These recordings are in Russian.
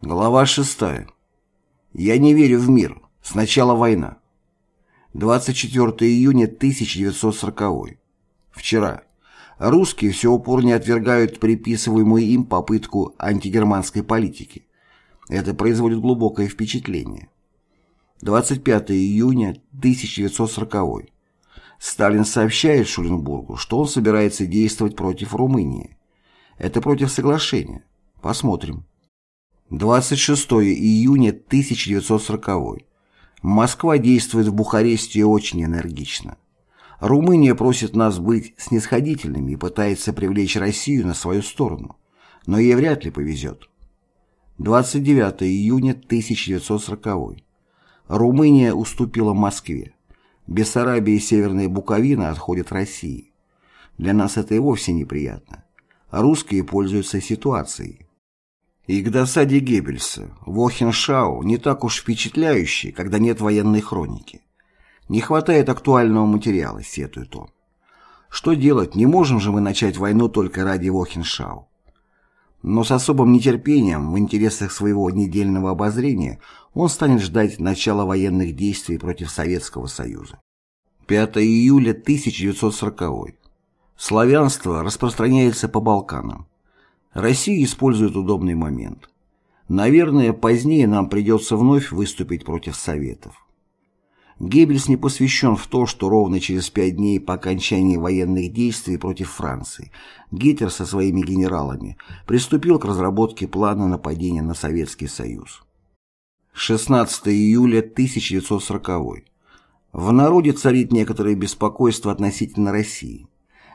Глава 6. Я не верю в мир. Сначала война. 24 июня 1940. Вчера. Русские все упорнее отвергают приписываемую им попытку антигерманской политики. Это производит глубокое впечатление. 25 июня 1940. Сталин сообщает Шуленбургу, что он собирается действовать против Румынии. Это против соглашения. Посмотрим. 26 июня 1940. Москва действует в Бухаресте очень энергично. Румыния просит нас быть снисходительными и пытается привлечь Россию на свою сторону, но ей вряд ли повезет. 29 июня 1940. Румыния уступила Москве. Бессарабия и Северная Буковина отходят России. Для нас это и вовсе неприятно. Русские пользуются ситуацией. И к досаде Геббельса, Вохеншау не так уж впечатляющий, когда нет военной хроники. Не хватает актуального материала, сетует он. Что делать, не можем же мы начать войну только ради Вохеншау. Но с особым нетерпением, в интересах своего недельного обозрения, он станет ждать начала военных действий против Советского Союза. 5 июля 1940. Славянство распространяется по Балканам. Россия использует удобный момент. Наверное, позднее нам придется вновь выступить против Советов. Геббельс не посвящен в то, что ровно через пять дней по окончании военных действий против Франции Гитлер со своими генералами приступил к разработке плана нападения на Советский Союз. 16 июля 1940. В народе царит некоторое беспокойство относительно России.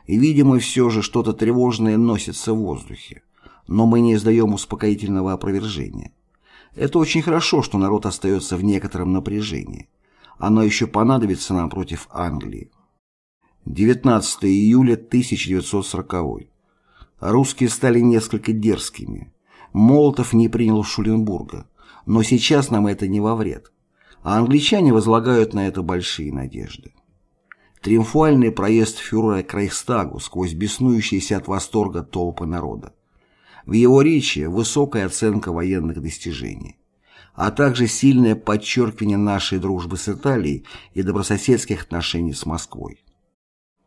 И, видимо, все же что-то тревожное носится в воздухе. Но мы не издаем успокоительного опровержения. Это очень хорошо, что народ остается в некотором напряжении. Оно еще понадобится нам против Англии. 19 июля 1940. Русские стали несколько дерзкими. Молотов не принял Шуленбурга. Но сейчас нам это не во вред. А англичане возлагают на это большие надежды. Триумфальный проезд фюрера к Рейхстагу сквозь беснующиеся от восторга толпы народа. В его речи высокая оценка военных достижений, а также сильное подчеркивание нашей дружбы с Италией и добрососедских отношений с Москвой.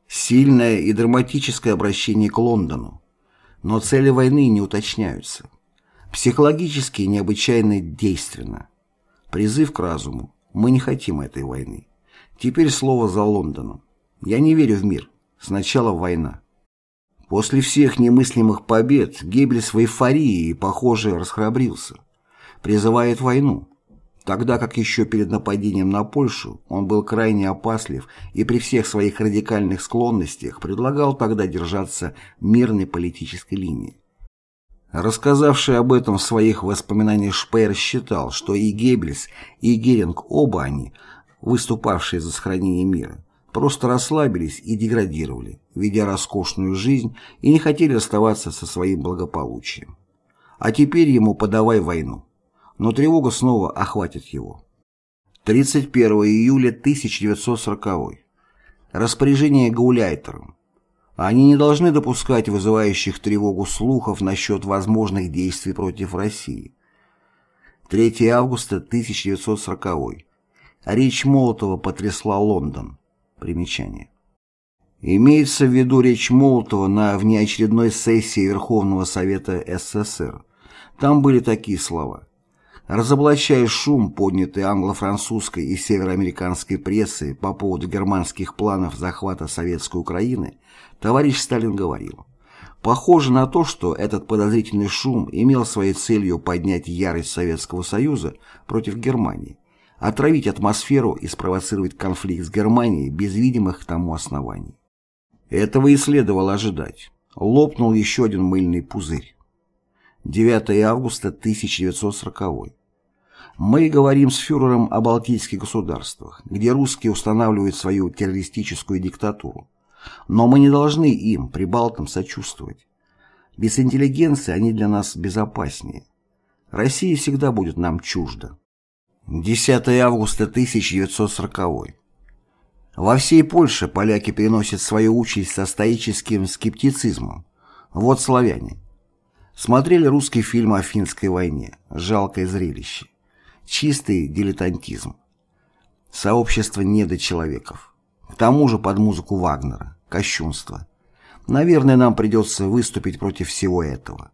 Сильное и драматическое обращение к Лондону, но цели войны не уточняются. Психологически необычайно действенно. Призыв к разуму. Мы не хотим этой войны. Теперь слово за Лондоном. Я не верю в мир. Сначала война. После всех немыслимых побед Геббельс в эйфории и, похоже, расхрабрился. Призывает войну. Тогда как еще перед нападением на Польшу он был крайне опаслив и при всех своих радикальных склонностях предлагал тогда держаться мирной политической линии. Рассказавший об этом в своих воспоминаниях Шпеер считал, что и Геббельс, и Геринг, оба они, выступавшие за сохранение мира, просто расслабились и деградировали, ведя роскошную жизнь и не хотели расставаться со своим благополучием. А теперь ему подавай войну. Но тревога снова охватит его. 31 июля 1940. Распоряжение Гауляйтером. Они не должны допускать вызывающих тревогу слухов насчет возможных действий против России. 3 августа 1940. Речь Молотова потрясла Лондон. Примечание. Имеется в виду речь Молотова на внеочередной сессии Верховного Совета СССР. Там были такие слова. Разоблачая шум, поднятый англо-французской и североамериканской прессой по поводу германских планов захвата советской Украины, товарищ Сталин говорил, «Похоже на то, что этот подозрительный шум имел своей целью поднять ярость Советского Союза против Германии, отравить атмосферу и спровоцировать конфликт с Германией без видимых к тому оснований. Этого и следовало ожидать. Лопнул еще один мыльный пузырь. 9 августа 1940 Мы говорим с фюрером о Балтийских государствах, где русские устанавливают свою террористическую диктатуру. Но мы не должны им, прибалтам, сочувствовать. Без интеллигенции они для нас безопаснее. Россия всегда будет нам чужда. 10 августа 1940 Во всей Польше поляки переносят свою участь со стоическим скептицизмом. Вот славяне. Смотрели русский фильм о финской войне. Жалкое зрелище. Чистый дилетантизм. Сообщество недочеловеков. К тому же под музыку Вагнера. Кощунство. Наверное, нам придется выступить против всего этого.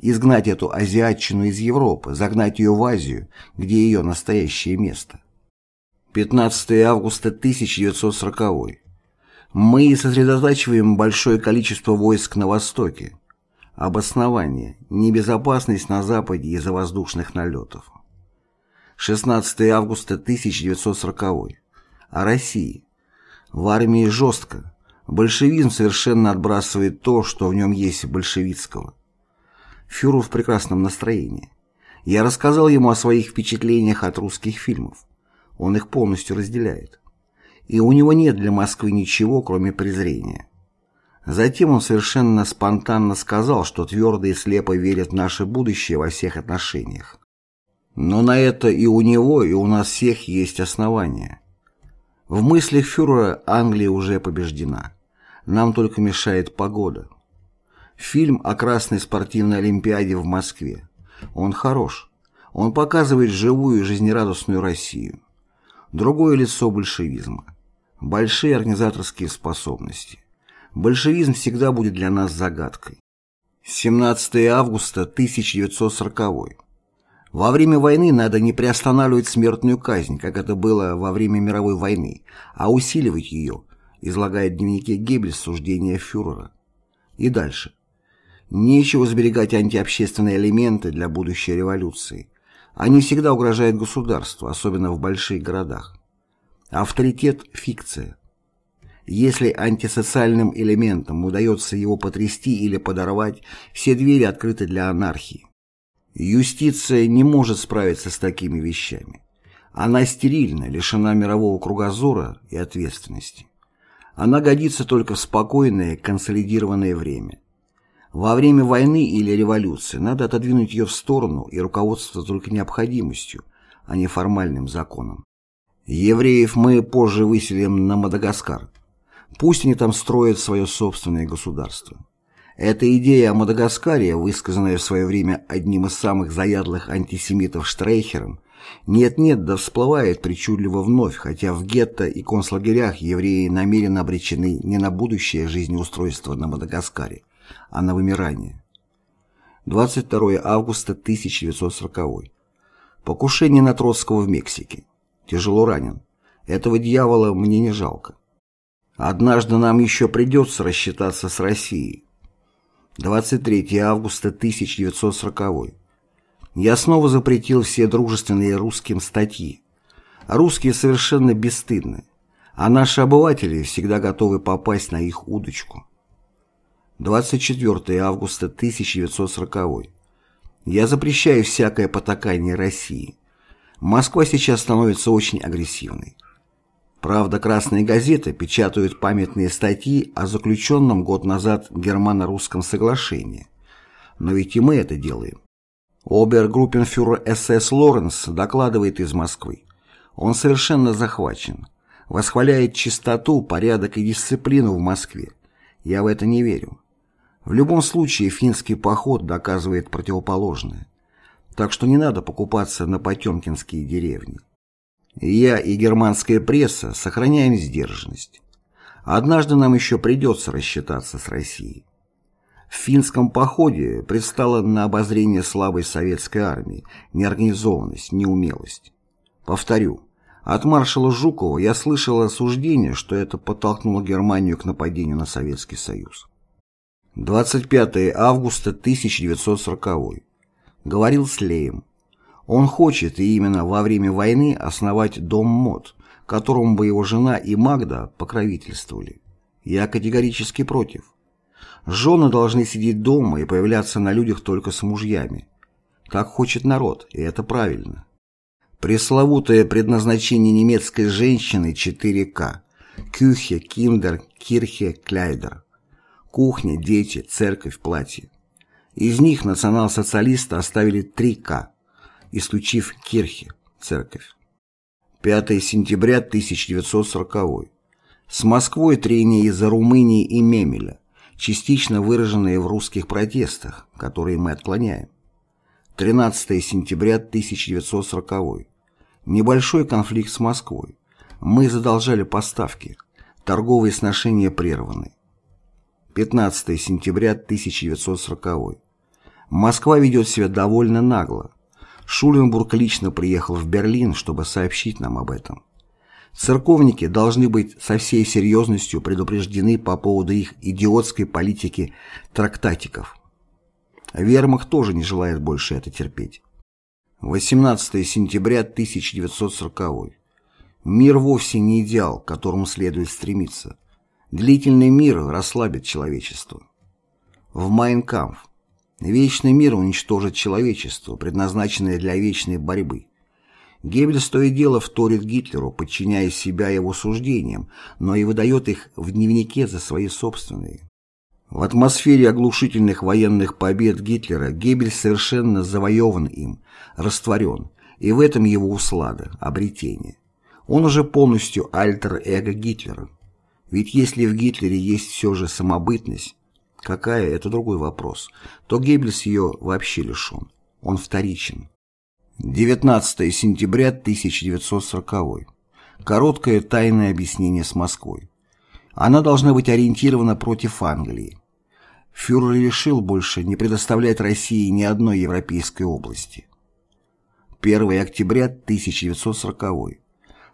Изгнать эту азиатчину из Европы, загнать ее в Азию, где ее настоящее место. 15 августа 1940. Мы сосредотачиваем большое количество войск на Востоке. Обоснование. Небезопасность на Западе из-за воздушных налетов. 16 августа 1940. О России. В армии жестко. Большевизм совершенно отбрасывает то, что в нем есть большевистского. Фюрер в прекрасном настроении. Я рассказал ему о своих впечатлениях от русских фильмов. Он их полностью разделяет. И у него нет для Москвы ничего, кроме презрения. Затем он совершенно спонтанно сказал, что твердо и слепо верит в наше будущее во всех отношениях. Но на это и у него, и у нас всех есть основания. В мыслях фюрера Англия уже побеждена. Нам только мешает погода. Фильм о Красной спортивной олимпиаде в Москве. Он хорош. Он показывает живую и жизнерадостную Россию. Другое лицо большевизма. Большие организаторские способности. Большевизм всегда будет для нас загадкой. 17 августа 1940 Во время войны надо не приостанавливать смертную казнь, как это было во время мировой войны, а усиливать ее, излагает в дневнике Геббельс суждения фюрера. И дальше. Нечего сберегать антиобщественные элементы для будущей революции. Они всегда угрожают государству, особенно в больших городах. Авторитет – фикция. Если антисоциальным элементам удается его потрясти или подорвать, все двери открыты для анархии. Юстиция не может справиться с такими вещами. Она стерильна, лишена мирового кругозора и ответственности. Она годится только в спокойное, консолидированное время. Во время войны или революции надо отодвинуть ее в сторону и руководствоваться только необходимостью, а не формальным законом. Евреев мы позже выселим на Мадагаскар. Пусть они там строят свое собственное государство. Эта идея о Мадагаскаре, высказанная в свое время одним из самых заядлых антисемитов Штрейхером, нет-нет, да всплывает причудливо вновь, хотя в гетто и концлагерях евреи намеренно обречены не на будущее жизнеустройство на Мадагаскаре, а на вымирание. 22 августа 1940. Покушение на Троцкого в Мексике. Тяжело ранен. Этого дьявола мне не жалко. Однажды нам еще придется рассчитаться с Россией. 23 августа 1940. Я снова запретил все дружественные русским статьи. Русские совершенно бесстыдны, а наши обыватели всегда готовы попасть на их удочку. 24 августа 1940. Я запрещаю всякое потакание России. Москва сейчас становится очень агрессивной. Правда, красные газеты печатают памятные статьи о заключенном год назад германо-русском соглашении. Но ведь и мы это делаем. Обергруппенфюрер СС Лоренс докладывает из Москвы. Он совершенно захвачен. Восхваляет чистоту, порядок и дисциплину в Москве. Я в это не верю. В любом случае финский поход доказывает противоположное. Так что не надо покупаться на потемкинские деревни. Я и германская пресса сохраняем сдержанность. Однажды нам еще придется рассчитаться с Россией. В финском походе предстала на обозрение слабой советской армии, неорганизованность, неумелость. Повторю, от маршала Жукова я слышал осуждение, что это подтолкнуло Германию к нападению на Советский Союз. 25 августа 1940. Говорил с Леем. Он хочет, и именно во время войны, основать дом мод, которому бы его жена и Магда покровительствовали. Я категорически против. Жены должны сидеть дома и появляться на людях только с мужьями. Так хочет народ, и это правильно. Пресловутое предназначение немецкой женщины 4К. Кюхе, киндер, кирхе, кляйдер. Кухня, дети, церковь, платье. Из них национал-социалисты оставили 3К исключив Кирхе, церковь. 5 сентября 1940. С Москвой трение из-за Румынии и Мемеля. частично выраженные в русских протестах, которые мы отклоняем. 13 сентября 1940. Небольшой конфликт с Москвой. Мы задолжали поставки. Торговые сношения прерваны. 15 сентября 1940. Москва ведет себя довольно нагло. Шуленбург лично приехал в Берлин, чтобы сообщить нам об этом. Церковники должны быть со всей серьезностью предупреждены по поводу их идиотской политики трактатиков. Вермахт тоже не желает больше это терпеть. 18 сентября 1940. Мир вовсе не идеал, к которому следует стремиться. Длительный мир расслабит человечество. В Майнкамф. Вечный мир уничтожит человечество, предназначенное для вечной борьбы. Геббельс то и дело вторит Гитлеру, подчиняя себя его суждениям, но и выдает их в дневнике за свои собственные. В атмосфере оглушительных военных побед Гитлера Геббельс совершенно завоеван им, растворен, и в этом его услада, обретение. Он уже полностью альтер-эго Гитлера. Ведь если в Гитлере есть все же самобытность, какая – это другой вопрос, то Геббельс ее вообще лишен. Он вторичен. 19 сентября 1940. Короткое тайное объяснение с Москвой. Она должна быть ориентирована против Англии. Фюрер решил больше не предоставлять России ни одной европейской области. 1 октября 1940.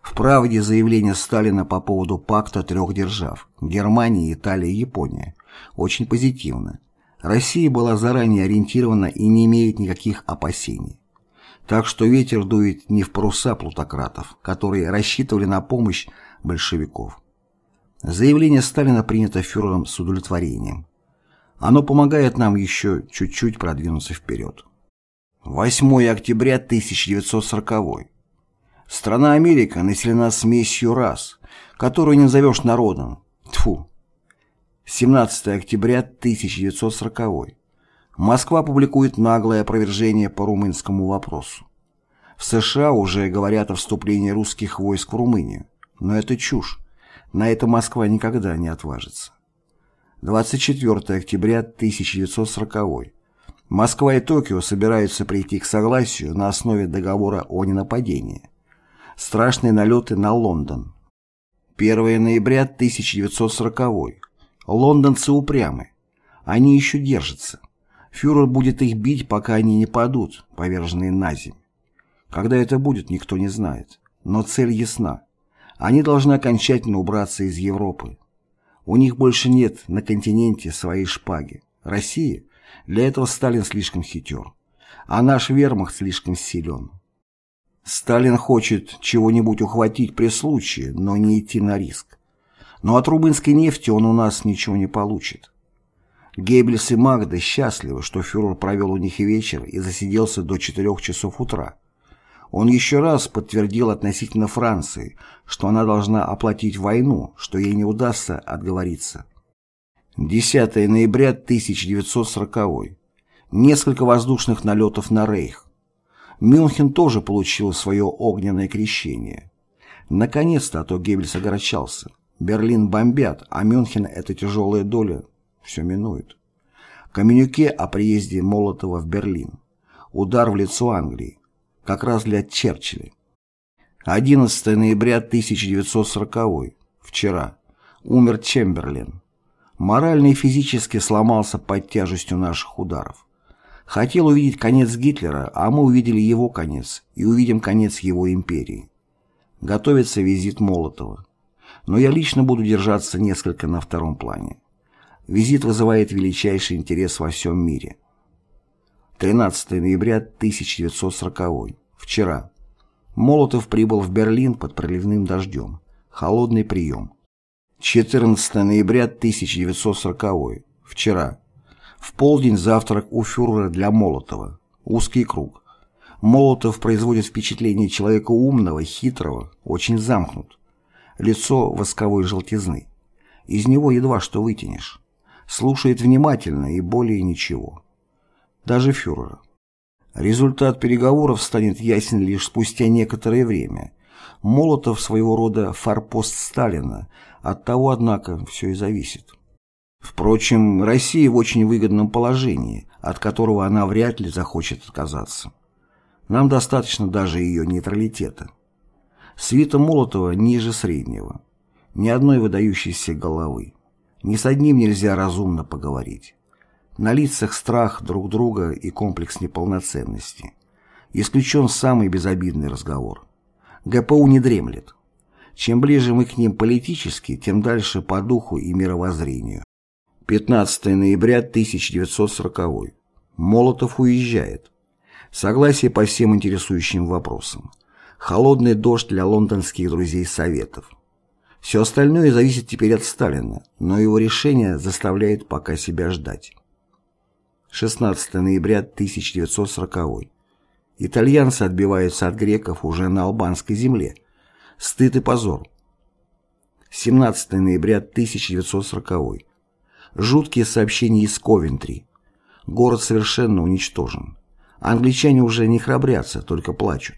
В правде заявление Сталина по поводу пакта трех держав – Германии, Италии и Япония – очень позитивно. Россия была заранее ориентирована и не имеет никаких опасений. Так что ветер дует не в паруса плутократов, которые рассчитывали на помощь большевиков. Заявление Сталина принято фюрером с удовлетворением. Оно помогает нам еще чуть-чуть продвинуться вперед. 8 октября 1940. Страна Америка населена смесью рас, которую не назовешь народом. Тфу. 17 октября 1940. Москва публикует наглое опровержение по румынскому вопросу. В США уже говорят о вступлении русских войск в Румынию. Но это чушь. На это Москва никогда не отважится. 24 октября 1940. Москва и Токио собираются прийти к согласию на основе договора о ненападении. Страшные налеты на Лондон. 1 ноября 1940. Лондонцы упрямы. Они еще держатся. Фюрер будет их бить, пока они не падут, поверженные на земь. Когда это будет, никто не знает. Но цель ясна. Они должны окончательно убраться из Европы. У них больше нет на континенте своей шпаги. Россия? Для этого Сталин слишком хитер. А наш вермахт слишком силен. Сталин хочет чего-нибудь ухватить при случае, но не идти на риск. Но от румынской нефти он у нас ничего не получит. Геббельс и Магда счастливы, что фюрер провел у них и вечер и засиделся до 4 часов утра. Он еще раз подтвердил относительно Франции, что она должна оплатить войну, что ей не удастся отговориться. 10 ноября 1940. Несколько воздушных налетов на Рейх. Мюнхен тоже получил свое огненное крещение. Наконец-то, а то Геббельс огорчался. Берлин бомбят, а Мюнхен — это тяжелая доля все минует. Коммюнике о приезде Молотова в Берлин. Удар в лицо Англии. Как раз для Черчилля. 11 ноября 1940. Вчера. Умер Чемберлен. Морально и физически сломался под тяжестью наших ударов. Хотел увидеть конец Гитлера, а мы увидели его конец и увидим конец его империи. Готовится визит Молотова. Но я лично буду держаться несколько на втором плане. Визит вызывает величайший интерес во всем мире. 13 ноября 1940. Вчера. Молотов прибыл в Берлин под проливным дождем. Холодный прием. 14 ноября 1940. Вчера. В полдень завтрак у фюрера для Молотова. Узкий круг. Молотов производит впечатление человека умного, хитрого, очень замкнут. Лицо восковой желтизны. Из него едва что вытянешь слушает внимательно и более ничего. Даже фюрера. Результат переговоров станет ясен лишь спустя некоторое время. Молотов своего рода форпост Сталина, от того, однако, все и зависит. Впрочем, Россия в очень выгодном положении, от которого она вряд ли захочет отказаться. Нам достаточно даже ее нейтралитета. Свита Молотова ниже среднего. Ни одной выдающейся головы. Ни с одним нельзя разумно поговорить. На лицах страх друг друга и комплекс неполноценности. Исключен самый безобидный разговор. ГПУ не дремлет. Чем ближе мы к ним политически, тем дальше по духу и мировоззрению. 15 ноября 1940. Молотов уезжает. Согласие по всем интересующим вопросам. Холодный дождь для лондонских друзей Советов. Все остальное зависит теперь от Сталина, но его решение заставляет пока себя ждать. 16 ноября 1940. Итальянцы отбиваются от греков уже на албанской земле. Стыд и позор. 17 ноября 1940. Жуткие сообщения из Ковентри. Город совершенно уничтожен. Англичане уже не храбрятся, только плачут.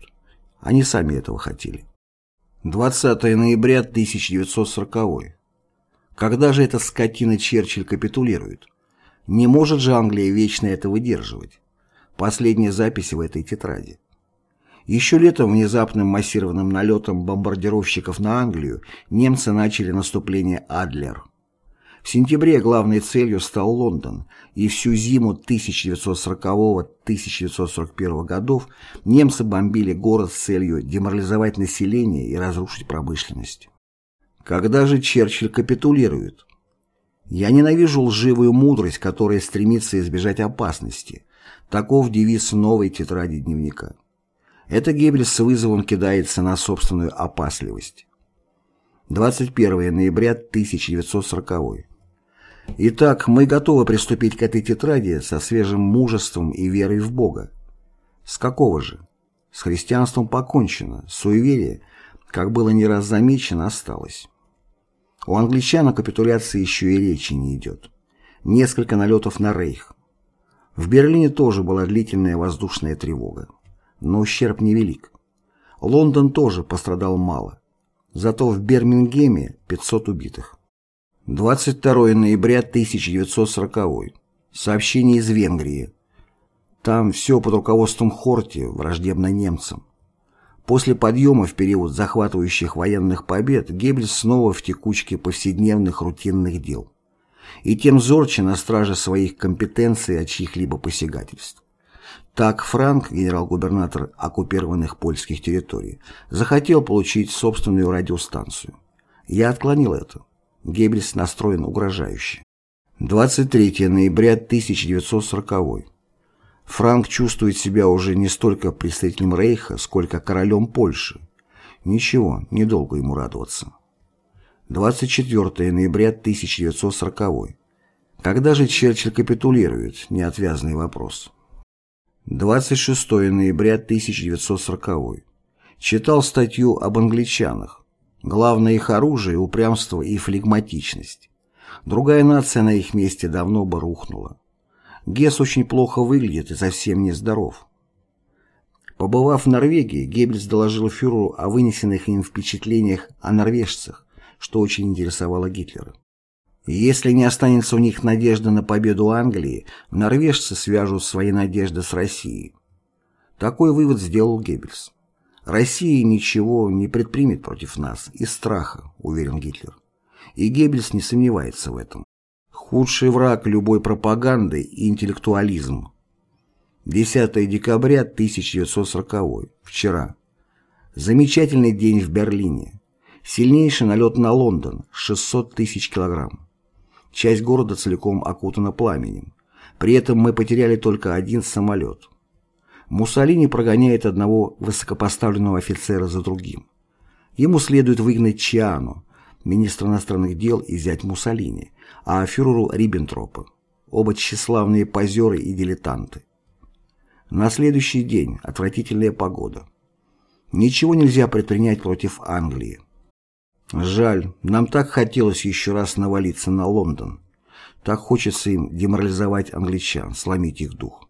Они сами этого хотели. 20 ноября 1940. Когда же эта скотина Черчилль капитулирует? Не может же Англия вечно это выдерживать. Последняя запись в этой тетради. Еще летом внезапным массированным налетом бомбардировщиков на Англию немцы начали наступление Адлер. В сентябре главной целью стал Лондон, и всю зиму 1940-1941 годов немцы бомбили город с целью деморализовать население и разрушить промышленность. Когда же Черчилль капитулирует? Я ненавижу лживую мудрость, которая стремится избежать опасности. Таков девиз новой тетради дневника. Это Геббельс с вызовом кидается на собственную опасливость. 21 ноября 1940. Итак, мы готовы приступить к этой тетради со свежим мужеством и верой в Бога. С какого же? С христианством покончено, суеверие, как было не раз замечено, осталось. У англичан о капитуляции еще и речи не идет. Несколько налетов на Рейх. В Берлине тоже была длительная воздушная тревога. Но ущерб невелик. Лондон тоже пострадал мало. Зато в Бирмингеме 500 убитых. 22 ноября 1940. Сообщение из Венгрии. Там все под руководством Хорти, враждебно немцам. После подъема в период захватывающих военных побед Геббельс снова в текучке повседневных рутинных дел. И тем зорче на страже своих компетенций от чьих-либо посягательств. Так Франк, генерал-губернатор оккупированных польских территорий, захотел получить собственную радиостанцию. Я отклонил это. Геббельс настроен угрожающе. 23 ноября 1940 Франк чувствует себя уже не столько представителем Рейха, сколько королем Польши. Ничего, недолго ему радоваться. 24 ноября 1940 Когда же Черчилль капитулирует? Неотвязный вопрос. 26 ноября 1940 Читал статью об англичанах. Главное их оружие – упрямство и флегматичность. Другая нация на их месте давно бы рухнула. Гесс очень плохо выглядит и совсем не здоров. Побывав в Норвегии, Геббельс доложил фюреру о вынесенных им впечатлениях о норвежцах, что очень интересовало Гитлера. Если не останется у них надежда на победу Англии, норвежцы свяжут свои надежды с Россией. Такой вывод сделал Геббельс. Россия ничего не предпримет против нас из страха, уверен Гитлер. И Геббельс не сомневается в этом. Худший враг любой пропаганды и интеллектуализм. 10 декабря 1940. Вчера. Замечательный день в Берлине. Сильнейший налет на Лондон. 600 тысяч килограмм. Часть города целиком окутана пламенем. При этом мы потеряли только один самолет. Муссолини прогоняет одного высокопоставленного офицера за другим. Ему следует выгнать Чиану, министра иностранных дел и зять Муссолини, а фюреру Риббентропа. Оба тщеславные позеры и дилетанты. На следующий день отвратительная погода. Ничего нельзя предпринять против Англии. Жаль, нам так хотелось еще раз навалиться на Лондон. Так хочется им деморализовать англичан, сломить их дух.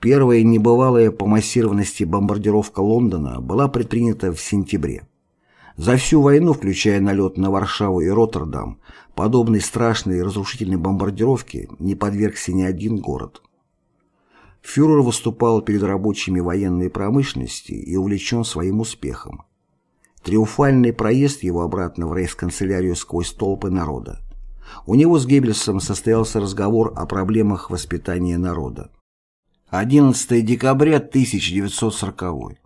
Первая небывалая по массированности бомбардировка Лондона была предпринята в сентябре. За всю войну, включая налет на Варшаву и Роттердам, подобной страшной и разрушительной бомбардировке не подвергся ни один город. Фюрер выступал перед рабочими военной промышленности и увлечен своим успехом. Триумфальный проезд его обратно в рейхсканцелярию сквозь толпы народа. У него с Геббельсом состоялся разговор о проблемах воспитания народа. 11 декабря 1940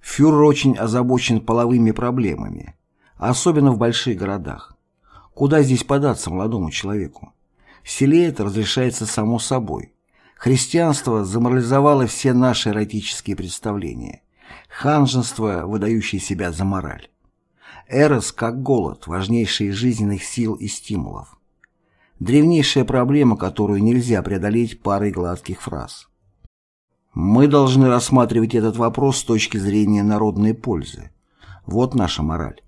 Фюрер очень озабочен половыми проблемами, особенно в больших городах. Куда здесь податься молодому человеку? В селе это разрешается само собой. Христианство заморализовало все наши эротические представления. Ханжество, выдающее себя за мораль. Эрос как голод, важнейший из жизненных сил и стимулов. Древнейшая проблема, которую нельзя преодолеть парой гладких фраз. Мы должны рассматривать этот вопрос с точки зрения народной пользы. Вот наша мораль.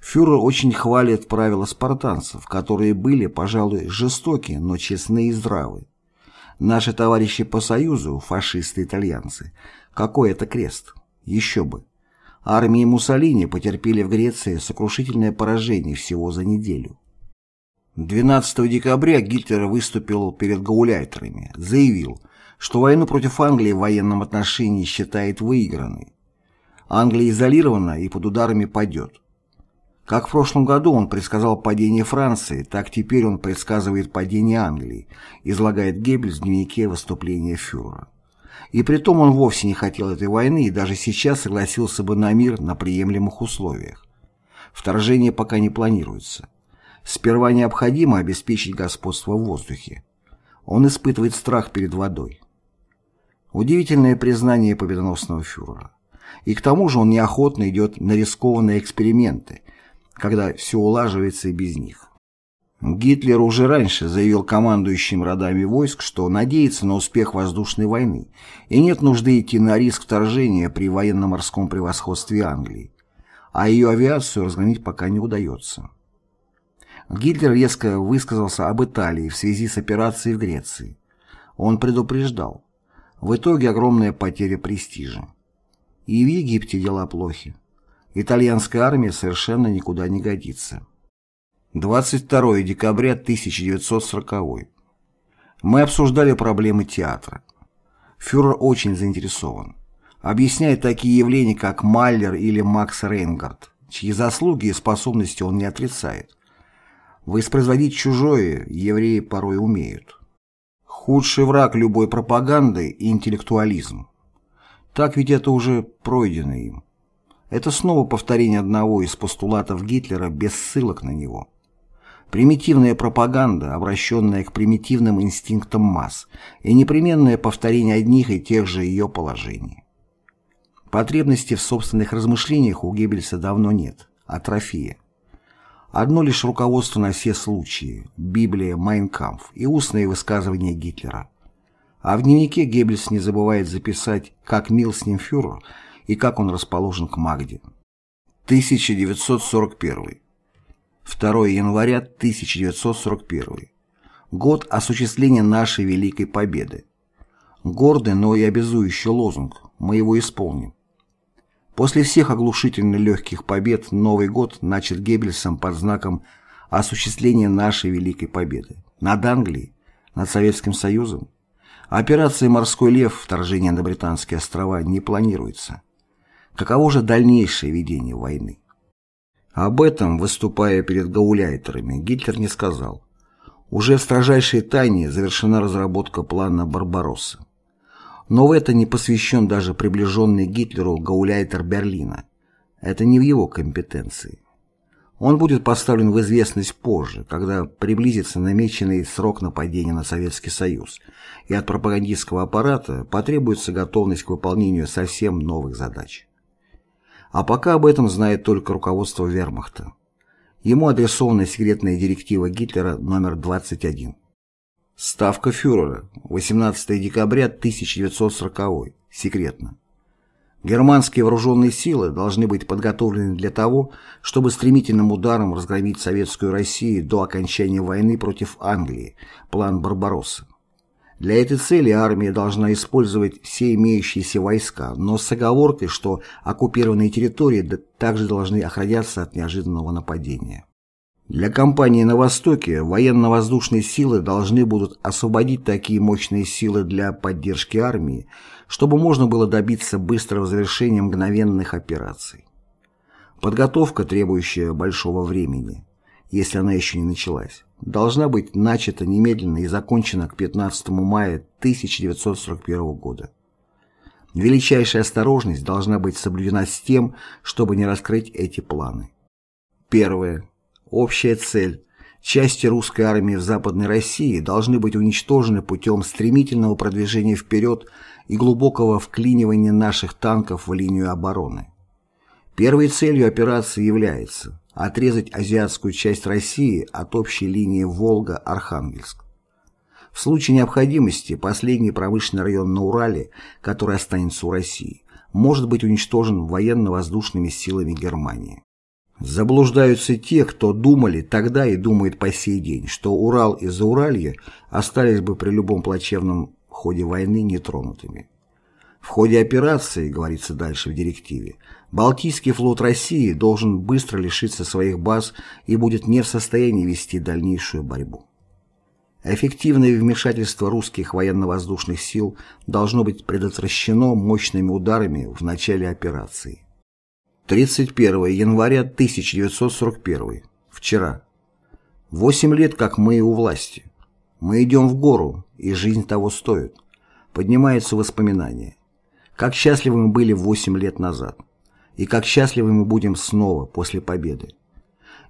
Фюрер очень хвалит правила спартанцев, которые были, пожалуй, жестоки, но честны и здравы. Наши товарищи по Союзу, фашисты-итальянцы, какой это крест? Еще бы. Армии Муссолини потерпели в Греции сокрушительное поражение всего за неделю. 12 декабря Гитлер выступил перед гауляйтерами, заявил, что войну против Англии в военном отношении считает выигранной. Англия изолирована и под ударами падет. Как в прошлом году он предсказал падение Франции, так теперь он предсказывает падение Англии, излагает Геббельс в дневнике выступления фюрера. И притом он вовсе не хотел этой войны и даже сейчас согласился бы на мир на приемлемых условиях. Вторжение пока не планируется. Сперва необходимо обеспечить господство в воздухе. Он испытывает страх перед водой. Удивительное признание победоносного фюрера. И к тому же он неохотно идет на рискованные эксперименты, когда все улаживается и без них. Гитлер уже раньше заявил командующим родами войск, что надеется на успех воздушной войны, и нет нужды идти на риск вторжения при военно-морском превосходстве Англии, а ее авиацию разгромить пока не удается. Гитлер резко высказался об Италии в связи с операцией в Греции. Он предупреждал, в итоге огромная потеря престижа. И в Египте дела плохи. Итальянская армия совершенно никуда не годится. 22 декабря 1940 Мы обсуждали проблемы театра. Фюрер очень заинтересован. Объясняет такие явления, как Маллер или Макс Рейнгард, чьи заслуги и способности он не отрицает. Воспроизводить чужое евреи порой умеют. Худший враг любой пропаганды – интеллектуализм. Так ведь это уже пройдено им. Это снова повторение одного из постулатов Гитлера без ссылок на него. Примитивная пропаганда, обращенная к примитивным инстинктам масс, и непременное повторение одних и тех же ее положений. Потребности в собственных размышлениях у Геббельса давно нет, атрофия. Одно лишь руководство на все случаи, Библия, Майнкамф и устные высказывания Гитлера. А в дневнике Геббельс не забывает записать, как мил с ним фюрер и как он расположен к Магде. 1941. 2 января 1941. Год осуществления нашей великой победы. Гордый, но и обязующий лозунг. Мы его исполним. После всех оглушительно легких побед Новый год начат Геббельсом под знаком осуществления нашей великой победы. Над Англией, над Советским Союзом. Операция «Морской лев» вторжение на Британские острова не планируется. Каково же дальнейшее ведение войны? Об этом, выступая перед гауляйтерами, Гитлер не сказал. Уже в строжайшей тайне завершена разработка плана «Барбаросса». Но в это не посвящен даже приближенный Гитлеру гауляйтер Берлина. Это не в его компетенции. Он будет поставлен в известность позже, когда приблизится намеченный срок нападения на Советский Союз, и от пропагандистского аппарата потребуется готовность к выполнению совсем новых задач. А пока об этом знает только руководство вермахта. Ему адресована секретная директива Гитлера номер 21. Ставка фюрера. 18 декабря 1940. Секретно. Германские вооруженные силы должны быть подготовлены для того, чтобы стремительным ударом разгромить Советскую Россию до окончания войны против Англии, план Барбаросса. Для этой цели армия должна использовать все имеющиеся войска, но с оговоркой, что оккупированные территории также должны охраняться от неожиданного нападения. Для кампании на Востоке военно-воздушные силы должны будут освободить такие мощные силы для поддержки армии, чтобы можно было добиться быстрого завершения мгновенных операций. Подготовка, требующая большого времени, если она еще не началась, должна быть начата немедленно и закончена к 15 мая 1941 года. Величайшая осторожность должна быть соблюдена с тем, чтобы не раскрыть эти планы. Первое. Общая цель. Части русской армии в Западной России должны быть уничтожены путем стремительного продвижения вперед и глубокого вклинивания наших танков в линию обороны. Первой целью операции является отрезать азиатскую часть России от общей линии Волга-Архангельск. В случае необходимости последний промышленный район на Урале, который останется у России, может быть уничтожен военно-воздушными силами Германии. Заблуждаются те, кто думали тогда и думают по сей день, что Урал и Зауралье остались бы при любом плачевном ходе войны нетронутыми. В ходе операции, говорится дальше в директиве, Балтийский флот России должен быстро лишиться своих баз и будет не в состоянии вести дальнейшую борьбу. Эффективное вмешательство русских военно-воздушных сил должно быть предотвращено мощными ударами в начале операции. 31 января 1941. Вчера. Восемь лет, как мы у власти. Мы идем в гору, и жизнь того стоит. Поднимаются воспоминания. Как счастливы мы были восемь лет назад. И как счастливы мы будем снова после победы.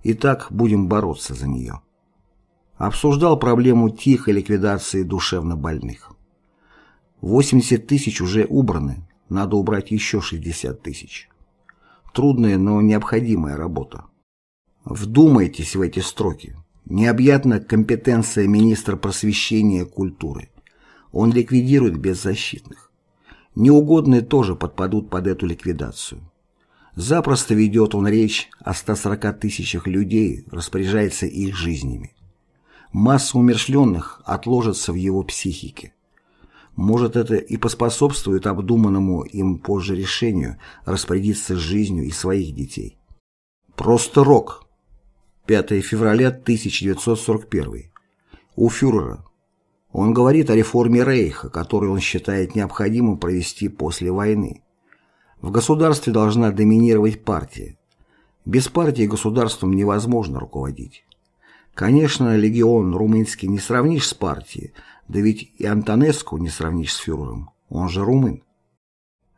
И так будем бороться за нее. Обсуждал проблему тихой ликвидации душевно больных. 80 тысяч уже убраны, надо убрать еще 60 тысяч. Трудная, но необходимая работа. Вдумайтесь в эти строки. Необъятна компетенция министра просвещения и культуры. Он ликвидирует беззащитных. Неугодные тоже подпадут под эту ликвидацию. Запросто ведет он речь о 140 тысячах людей, распоряжается их жизнями. Масса умершленных отложится в его психике. Может, это и поспособствует обдуманному им позже решению распорядиться жизнью и своих детей. Просто рок. 5 февраля 1941. У фюрера. Он говорит о реформе Рейха, которую он считает необходимым провести после войны. В государстве должна доминировать партия. Без партии государством невозможно руководить. Конечно, легион румынский не сравнишь с партией, да ведь и Антонеску не сравнишь с фюрером, он же румын.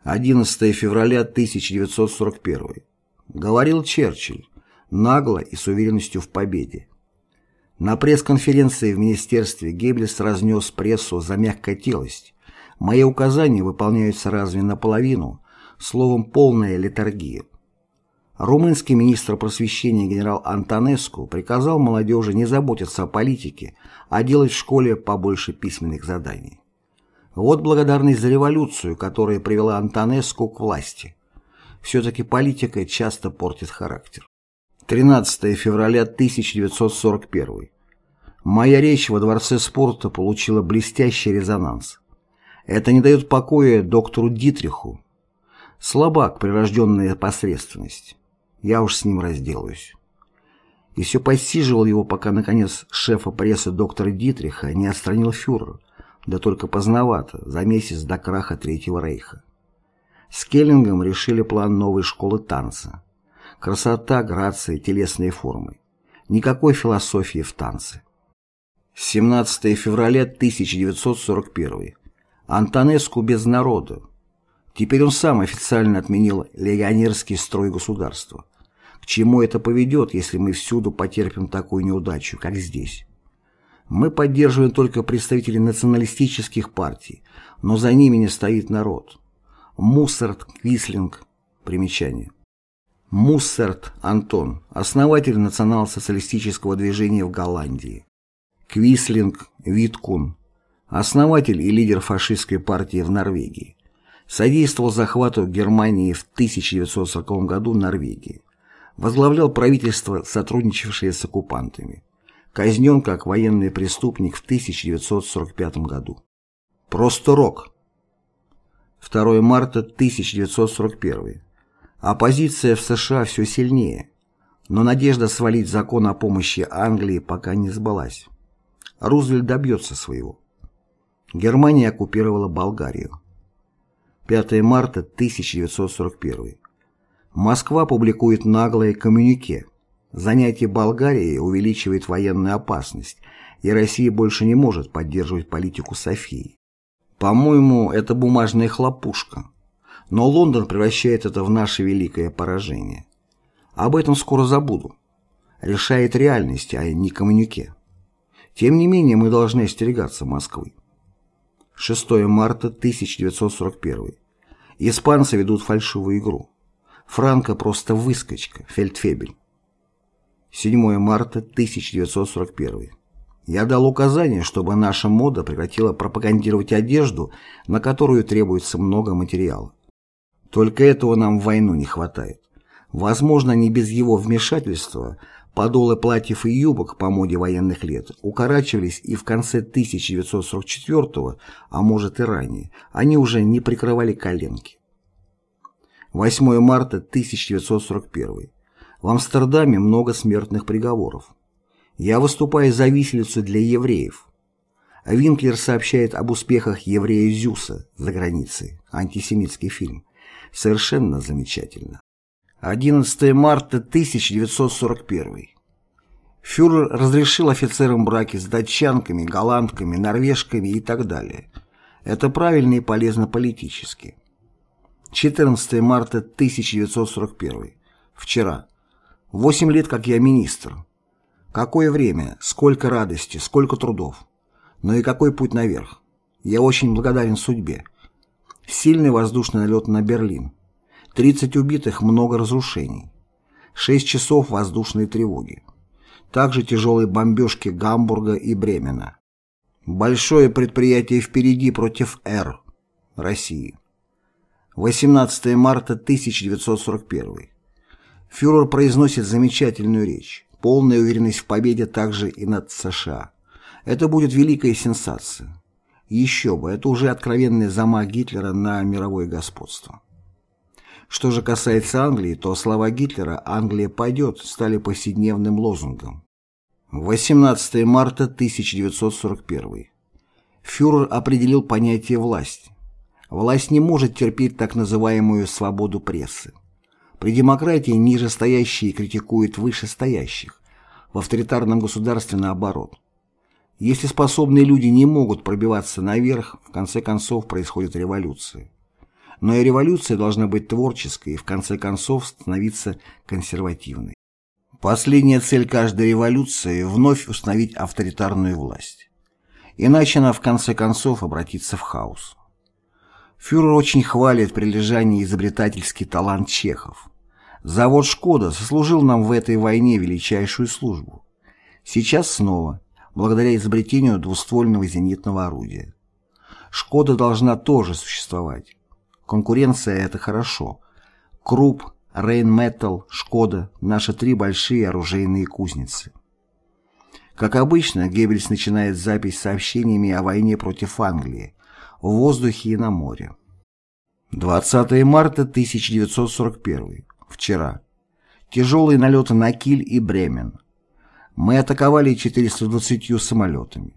11 февраля 1941. Говорил Черчилль, нагло и с уверенностью в победе. На пресс-конференции в министерстве Геббельс разнес прессу за мягкотелость. Мои указания выполняются разве наполовину, словом полная литургия. Румынский министр просвещения генерал Антонеску приказал молодежи не заботиться о политике, а делать в школе побольше письменных заданий. Вот благодарность за революцию, которая привела Антонеску к власти. Все-таки политика часто портит характер. 13 февраля 1941. Моя речь во Дворце спорта получила блестящий резонанс. Это не дает покоя доктору Дитриху. Слабак, прирожденная посредственность. Я уж с ним разделаюсь. И все подсиживал его, пока, наконец, шефа прессы доктора Дитриха не отстранил фюрер, да только поздновато, за месяц до краха Третьего Рейха. С Келлингом решили план новой школы танца. Красота, грация, телесные формы. Никакой философии в танце. 17 февраля 1941. Антонеску без народа. Теперь он сам официально отменил легионерский строй государства. К чему это поведет, если мы всюду потерпим такую неудачу, как здесь? Мы поддерживаем только представителей националистических партий, но за ними не стоит народ. Муссард, Квислинг. Примечание. Муссерт Антон, основатель национал-социалистического движения в Голландии. Квислинг Виткун, основатель и лидер фашистской партии в Норвегии. Содействовал захвату Германии в 1940 году Норвегии. Возглавлял правительство, сотрудничавшее с оккупантами. Казнен как военный преступник в 1945 году. Просто рок. 2 марта 1941. Оппозиция в США все сильнее, но надежда свалить закон о помощи Англии пока не сбылась. Рузвельт добьется своего. Германия оккупировала Болгарию. 5 марта 1941. Москва публикует наглое коммюнике. Занятие Болгарии увеличивает военную опасность, и Россия больше не может поддерживать политику Софии. По-моему, это бумажная хлопушка. Но Лондон превращает это в наше великое поражение. Об этом скоро забуду. Решает реальность, а не коммюнике. Тем не менее, мы должны остерегаться Москвы. 6 марта 1941. Испанцы ведут фальшивую игру. Франко просто выскочка, фельдфебель. 7 марта 1941. Я дал указание, чтобы наша мода прекратила пропагандировать одежду, на которую требуется много материала. Только этого нам в войну не хватает. Возможно, не без его вмешательства подолы платьев и юбок по моде военных лет укорачивались и в конце 1944 а может и ранее, они уже не прикрывали коленки. 8 марта 1941. В Амстердаме много смертных приговоров. Я выступаю за виселицу для евреев. Винклер сообщает об успехах еврея Зюса за границей. Антисемитский фильм. Совершенно замечательно. 11 марта 1941. Фюрер разрешил офицерам браки с датчанками, голландками, норвежками и так далее. Это правильно и полезно политически. 14 марта 1941. Вчера. Восемь лет, как я министр. Какое время, сколько радости, сколько трудов. Но и какой путь наверх. Я очень благодарен судьбе. Сильный воздушный налет на Берлин. 30 убитых, много разрушений. 6 часов воздушной тревоги. Также тяжелые бомбежки Гамбурга и Бремена. Большое предприятие впереди против Р. России. 18 марта 1941. Фюрер произносит замечательную речь полная уверенность в победе также и над США. Это будет великая сенсация. Еще бы, это уже откровенный замах Гитлера на мировое господство. Что же касается Англии, то слова Гитлера «Англия пойдет» стали повседневным лозунгом. 18 марта 1941. Фюрер определил понятие «власть». Власть не может терпеть так называемую свободу прессы. При демократии нижестоящие критикуют вышестоящих, в авторитарном государстве наоборот. Если способные люди не могут пробиваться наверх, в конце концов происходит революция. Но и революция должна быть творческой и в конце концов становиться консервативной. Последняя цель каждой революции – вновь установить авторитарную власть. Иначе она в конце концов обратится в хаос. Фюрер очень хвалит прилежание изобретательский талант чехов. Завод «Шкода» сослужил нам в этой войне величайшую службу. Сейчас снова, благодаря изобретению двуствольного зенитного орудия. «Шкода» должна тоже существовать. Конкуренция – это хорошо. Круп, Рейнметал, Шкода – наши три большие оружейные кузницы. Как обычно, Геббельс начинает запись сообщениями о войне против Англии, в воздухе и на море. 20 марта 1941. Вчера. Тяжелые налеты на Киль и Бремен. Мы атаковали 420 самолетами.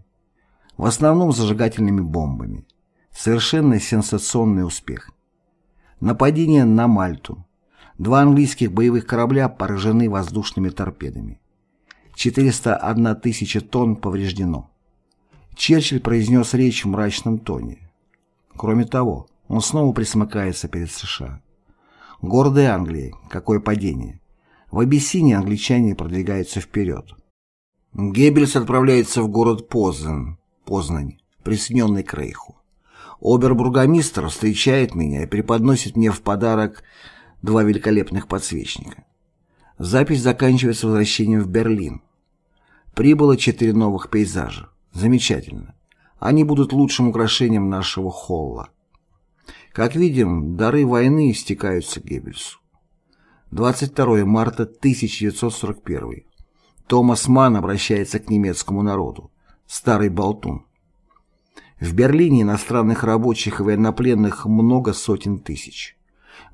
В основном зажигательными бомбами. Совершенно сенсационный успех. Нападение на Мальту. Два английских боевых корабля поражены воздушными торпедами. 401 тысяча тонн повреждено. Черчилль произнес речь в мрачном тоне. Кроме того, он снова присмыкается перед США. Гордая Англия, какое падение. В Абиссине англичане продвигаются вперед. Геббельс отправляется в город Познань, Познань присоединенный к Рейху. Обербургомистр встречает меня и преподносит мне в подарок два великолепных подсвечника. Запись заканчивается возвращением в Берлин. Прибыло четыре новых пейзажа. Замечательно. Они будут лучшим украшением нашего холла. Как видим, дары войны истекаются Геббельсу. 22 марта 1941. Томас Манн обращается к немецкому народу. Старый болтун. В Берлине иностранных рабочих и военнопленных много сотен тысяч.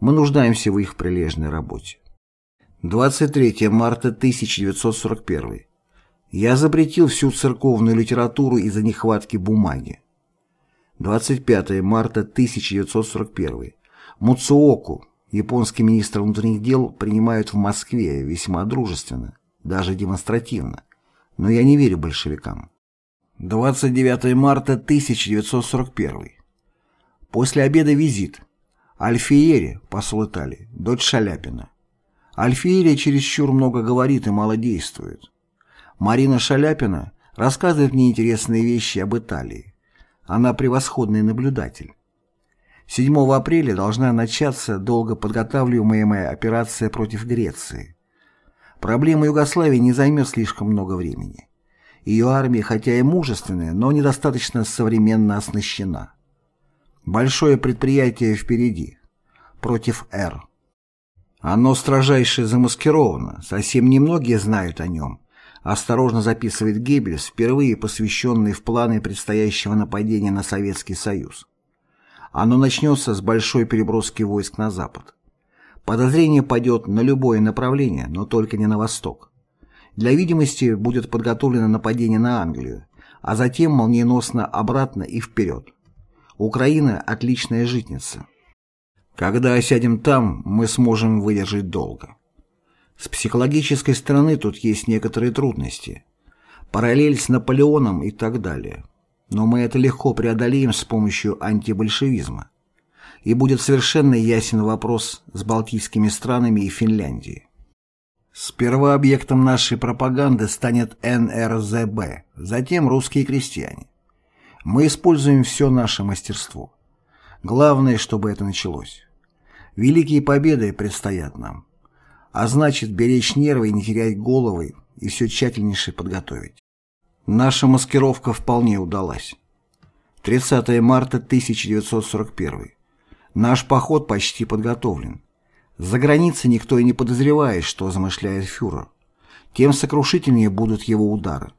Мы нуждаемся в их прилежной работе. 23 марта 1941. Я запретил всю церковную литературу из-за нехватки бумаги. 25 марта 1941. Муцуоку, японский министр внутренних дел, принимают в Москве весьма дружественно, даже демонстративно. Но я не верю большевикам. 29 марта 1941. После обеда визит. Альфиери, посол Италии, дочь Шаляпина. Альфиери чересчур много говорит и мало действует. Марина Шаляпина рассказывает мне интересные вещи об Италии. Она превосходный наблюдатель. 7 апреля должна начаться долго подготавливаемая операция против Греции. Проблема Югославии не займет слишком много времени. Ее армия, хотя и мужественная, но недостаточно современно оснащена. Большое предприятие впереди. Против Р. Оно строжайше замаскировано, совсем немногие знают о нем. Осторожно записывает Геббельс, впервые посвященный в планы предстоящего нападения на Советский Союз. Оно начнется с большой переброски войск на запад. Подозрение пойдет на любое направление, но только не на восток. Для видимости будет подготовлено нападение на Англию, а затем молниеносно обратно и вперед. Украина – отличная житница. Когда осядем там, мы сможем выдержать долго. С психологической стороны тут есть некоторые трудности. Параллель с Наполеоном и так далее. Но мы это легко преодолеем с помощью антибольшевизма. И будет совершенно ясен вопрос с балтийскими странами и Финляндией. Сперва объектом нашей пропаганды станет НРЗБ, затем русские крестьяне. Мы используем все наше мастерство. Главное, чтобы это началось. Великие победы предстоят нам. А значит, беречь нервы и не терять головы и все тщательнейше подготовить. Наша маскировка вполне удалась. 30 марта 1941. Наш поход почти подготовлен. За границей никто и не подозревает, что замышляет фюрер. Тем сокрушительнее будут его удары.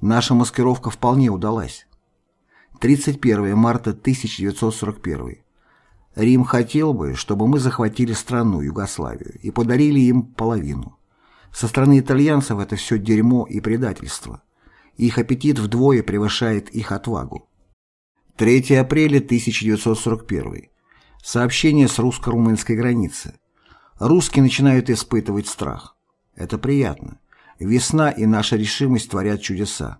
Наша маскировка вполне удалась. 31 марта 1941. Рим хотел бы, чтобы мы захватили страну, Югославию, и подарили им половину. Со стороны итальянцев это все дерьмо и предательство. Их аппетит вдвое превышает их отвагу. 3 апреля 1941. Сообщение с русско-румынской границы. Русские начинают испытывать страх. Это приятно. Весна и наша решимость творят чудеса.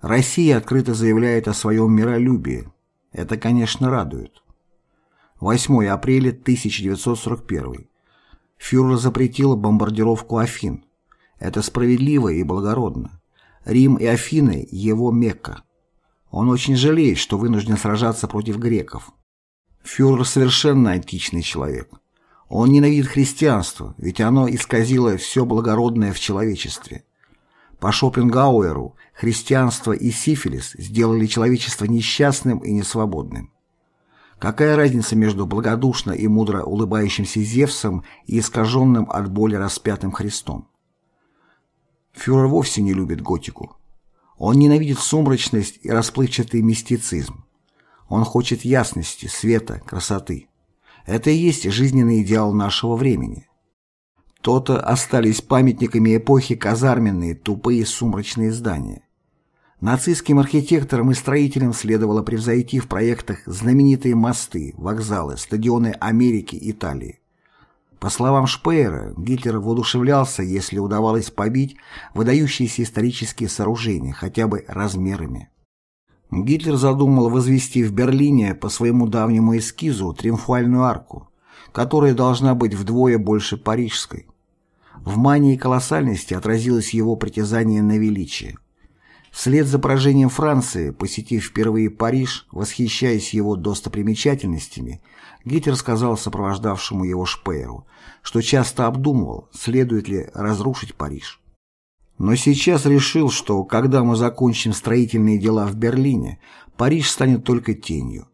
Россия открыто заявляет о своем миролюбии. Это, конечно, радует. 8 апреля 1941. Фюрер запретил бомбардировку Афин. Это справедливо и благородно. Рим и Афины – его Мекка. Он очень жалеет, что вынужден сражаться против греков. Фюрер совершенно античный человек. Он ненавидит христианство, ведь оно исказило все благородное в человечестве. По Шопенгауэру христианство и сифилис сделали человечество несчастным и несвободным. Какая разница между благодушно и мудро улыбающимся Зевсом и искаженным от боли распятым Христом? Фюрер вовсе не любит готику. Он ненавидит сумрачность и расплывчатый мистицизм. Он хочет ясности, света, красоты. Это и есть жизненный идеал нашего времени. То-то остались памятниками эпохи казарменные, тупые сумрачные здания. Нацистским архитекторам и строителям следовало превзойти в проектах знаменитые мосты, вокзалы, стадионы Америки, Италии. По словам Шпеера, Гитлер воодушевлялся, если удавалось побить выдающиеся исторические сооружения хотя бы размерами. Гитлер задумал возвести в Берлине по своему давнему эскизу триумфальную арку, которая должна быть вдвое больше парижской. В мании колоссальности отразилось его притязание на величие. Вслед за поражением Франции, посетив впервые Париж, восхищаясь его достопримечательностями, Гитлер сказал сопровождавшему его Шпееру, что часто обдумывал, следует ли разрушить Париж. Но сейчас решил, что когда мы закончим строительные дела в Берлине, Париж станет только тенью.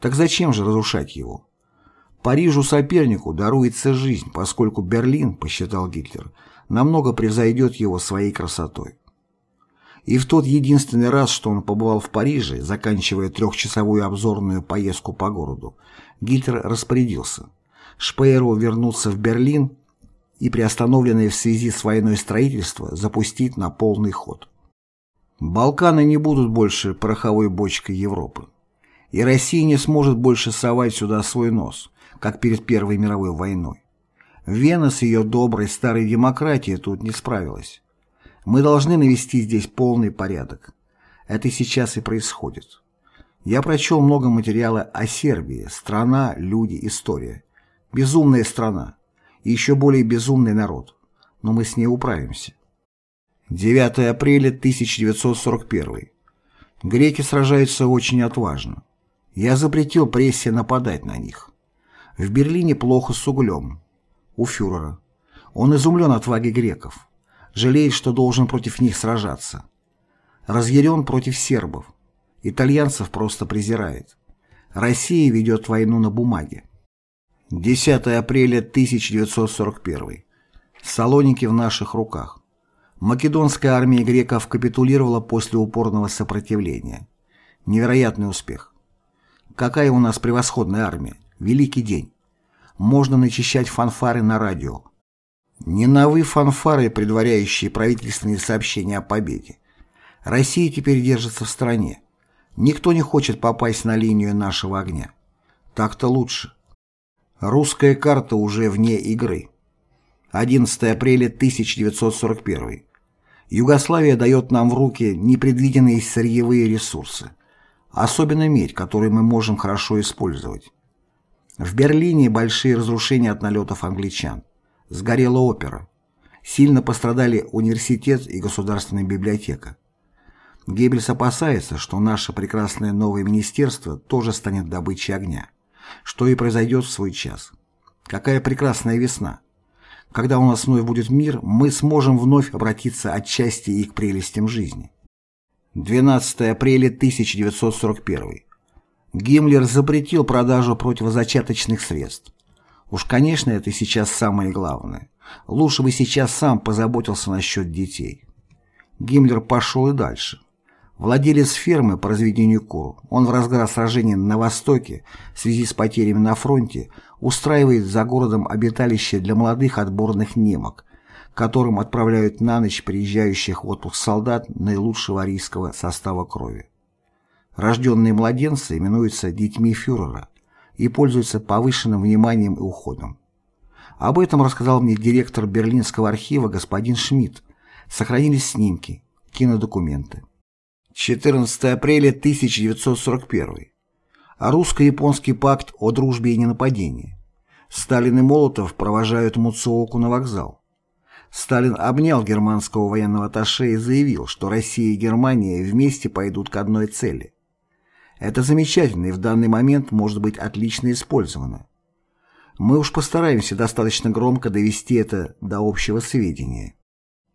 Так зачем же разрушать его? Парижу сопернику даруется жизнь, поскольку Берлин, посчитал Гитлер, намного превзойдет его своей красотой. И в тот единственный раз, что он побывал в Париже, заканчивая трехчасовую обзорную поездку по городу, Гитлер распорядился Шпееру вернуться в Берлин и приостановленное в связи с войной строительство запустить на полный ход. Балканы не будут больше пороховой бочкой Европы. И Россия не сможет больше совать сюда свой нос, как перед Первой мировой войной. Вена с ее доброй старой демократией тут не справилась. Мы должны навести здесь полный порядок. Это сейчас и происходит. Я прочел много материала о Сербии, страна, люди, история. Безумная страна. И еще более безумный народ. Но мы с ней управимся. 9 апреля 1941. Греки сражаются очень отважно. Я запретил прессе нападать на них. В Берлине плохо с углем. У фюрера. Он изумлен отвагой греков жалеет, что должен против них сражаться. Разъярен против сербов. Итальянцев просто презирает. Россия ведет войну на бумаге. 10 апреля 1941. Салоники в наших руках. Македонская армия греков капитулировала после упорного сопротивления. Невероятный успех. Какая у нас превосходная армия. Великий день. Можно начищать фанфары на радио. Не новые фанфары, предваряющие правительственные сообщения о победе. Россия теперь держится в стране. Никто не хочет попасть на линию нашего огня. Так-то лучше. Русская карта уже вне игры. 11 апреля 1941. Югославия дает нам в руки непредвиденные сырьевые ресурсы. Особенно медь, которую мы можем хорошо использовать. В Берлине большие разрушения от налетов англичан. Сгорела опера. Сильно пострадали университет и государственная библиотека. Геббельс опасается, что наше прекрасное новое министерство тоже станет добычей огня, что и произойдет в свой час. Какая прекрасная весна! Когда у нас вновь будет мир, мы сможем вновь обратиться отчасти и к прелестям жизни. 12 апреля 1941. Гиммлер запретил продажу противозачаточных средств. Уж, конечно, это сейчас самое главное. Лучше бы сейчас сам позаботился насчет детей. Гиммлер пошел и дальше. Владелец фермы по разведению кур, он в разгар сражения на Востоке в связи с потерями на фронте устраивает за городом обиталище для молодых отборных немок, которым отправляют на ночь приезжающих в отпуск солдат наилучшего арийского состава крови. Рожденные младенцы именуются детьми фюрера, и пользуется повышенным вниманием и уходом. Об этом рассказал мне директор Берлинского архива господин Шмидт. Сохранились снимки, кинодокументы. 14 апреля 1941. А русско-японский пакт о дружбе и ненападении. Сталин и Молотов провожают Муцуоку на вокзал. Сталин обнял германского военного атташе и заявил, что Россия и Германия вместе пойдут к одной цели это замечательно и в данный момент может быть отлично использовано. Мы уж постараемся достаточно громко довести это до общего сведения.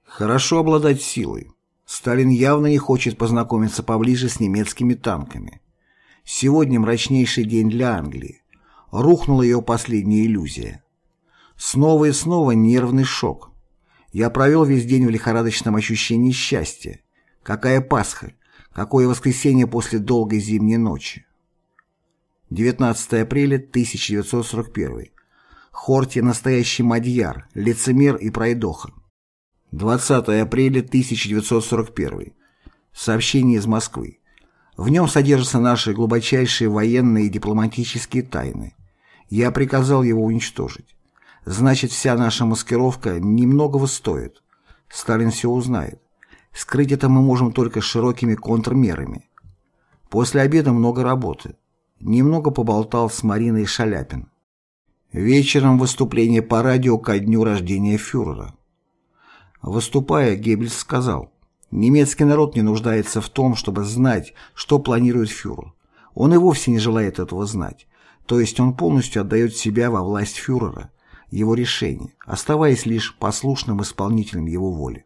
Хорошо обладать силой. Сталин явно не хочет познакомиться поближе с немецкими танками. Сегодня мрачнейший день для Англии. Рухнула ее последняя иллюзия. Снова и снова нервный шок. Я провел весь день в лихорадочном ощущении счастья. Какая Пасха! Какое воскресенье после долгой зимней ночи. 19 апреля 1941. Хорти настоящий мадьяр, лицемер и пройдоха. 20 апреля 1941. Сообщение из Москвы. В нем содержатся наши глубочайшие военные и дипломатические тайны. Я приказал его уничтожить. Значит, вся наша маскировка немногого стоит. Сталин все узнает. Скрыть это мы можем только широкими контрмерами. После обеда много работы. Немного поболтал с Мариной Шаляпин. Вечером выступление по радио ко дню рождения фюрера. Выступая, Геббельс сказал, «Немецкий народ не нуждается в том, чтобы знать, что планирует фюрер. Он и вовсе не желает этого знать. То есть он полностью отдает себя во власть фюрера, его решения, оставаясь лишь послушным исполнителем его воли.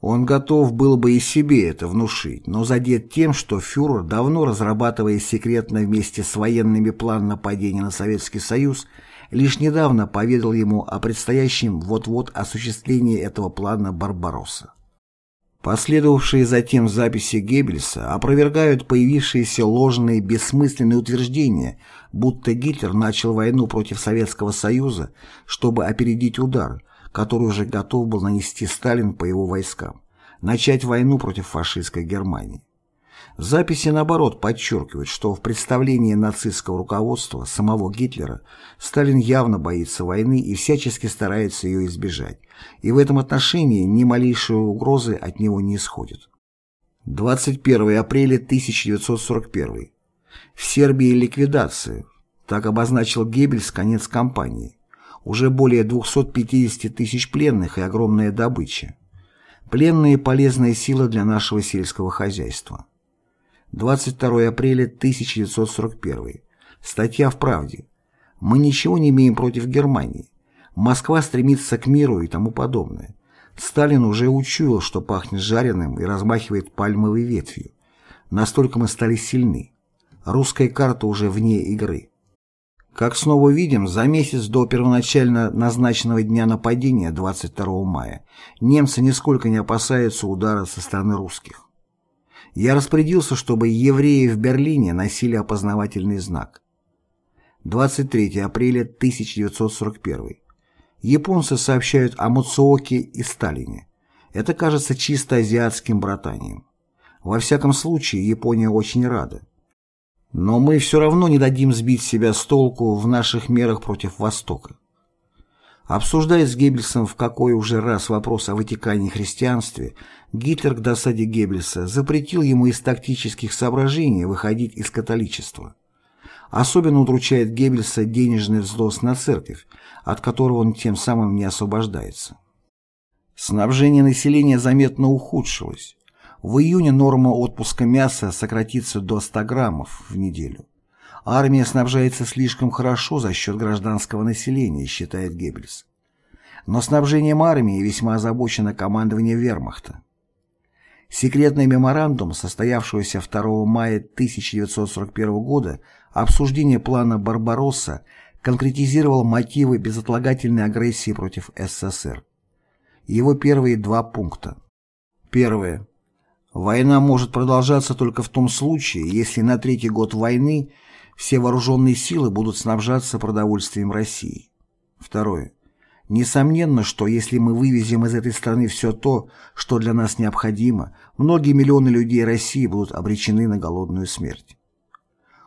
Он готов был бы и себе это внушить, но задет тем, что фюрер, давно разрабатывая секретно вместе с военными план нападения на Советский Союз, лишь недавно поведал ему о предстоящем вот-вот осуществлении этого плана Барбаросса. Последовавшие затем записи Геббельса опровергают появившиеся ложные бессмысленные утверждения, будто Гитлер начал войну против Советского Союза, чтобы опередить удар, который уже готов был нанести Сталин по его войскам, начать войну против фашистской Германии. Записи, наоборот, подчеркивают, что в представлении нацистского руководства самого Гитлера Сталин явно боится войны и всячески старается ее избежать, и в этом отношении ни малейшей угрозы от него не исходит. 21 апреля 1941. В Сербии ликвидация. Так обозначил Геббельс конец кампании. Уже более 250 тысяч пленных и огромная добыча. Пленные – полезная сила для нашего сельского хозяйства. 22 апреля 1941. Статья в «Правде». Мы ничего не имеем против Германии. Москва стремится к миру и тому подобное. Сталин уже учуял, что пахнет жареным и размахивает пальмовой ветвью. Настолько мы стали сильны. Русская карта уже вне игры. Как снова видим, за месяц до первоначально назначенного дня нападения 22 мая немцы нисколько не опасаются удара со стороны русских. Я распорядился, чтобы евреи в Берлине носили опознавательный знак. 23 апреля 1941. Японцы сообщают о Муцуоке и Сталине. Это кажется чисто азиатским братанием. Во всяком случае, Япония очень рада. Но мы все равно не дадим сбить себя с толку в наших мерах против Востока. Обсуждая с Геббельсом в какой уже раз вопрос о Ватикане и христианстве, Гитлер к досаде Геббельса запретил ему из тактических соображений выходить из католичества. Особенно удручает Геббельса денежный взнос на церковь, от которого он тем самым не освобождается. Снабжение населения заметно ухудшилось. В июне норма отпуска мяса сократится до 100 граммов в неделю. Армия снабжается слишком хорошо за счет гражданского населения, считает Геббельс. Но снабжением армии весьма озабочено командование вермахта. Секретный меморандум, состоявшийся 2 мая 1941 года, обсуждение плана «Барбаросса» конкретизировал мотивы безотлагательной агрессии против СССР. Его первые два пункта. Первое. Война может продолжаться только в том случае, если на третий год войны – все вооруженные силы будут снабжаться продовольствием России. Второе. Несомненно, что если мы вывезем из этой страны все то, что для нас необходимо, многие миллионы людей России будут обречены на голодную смерть.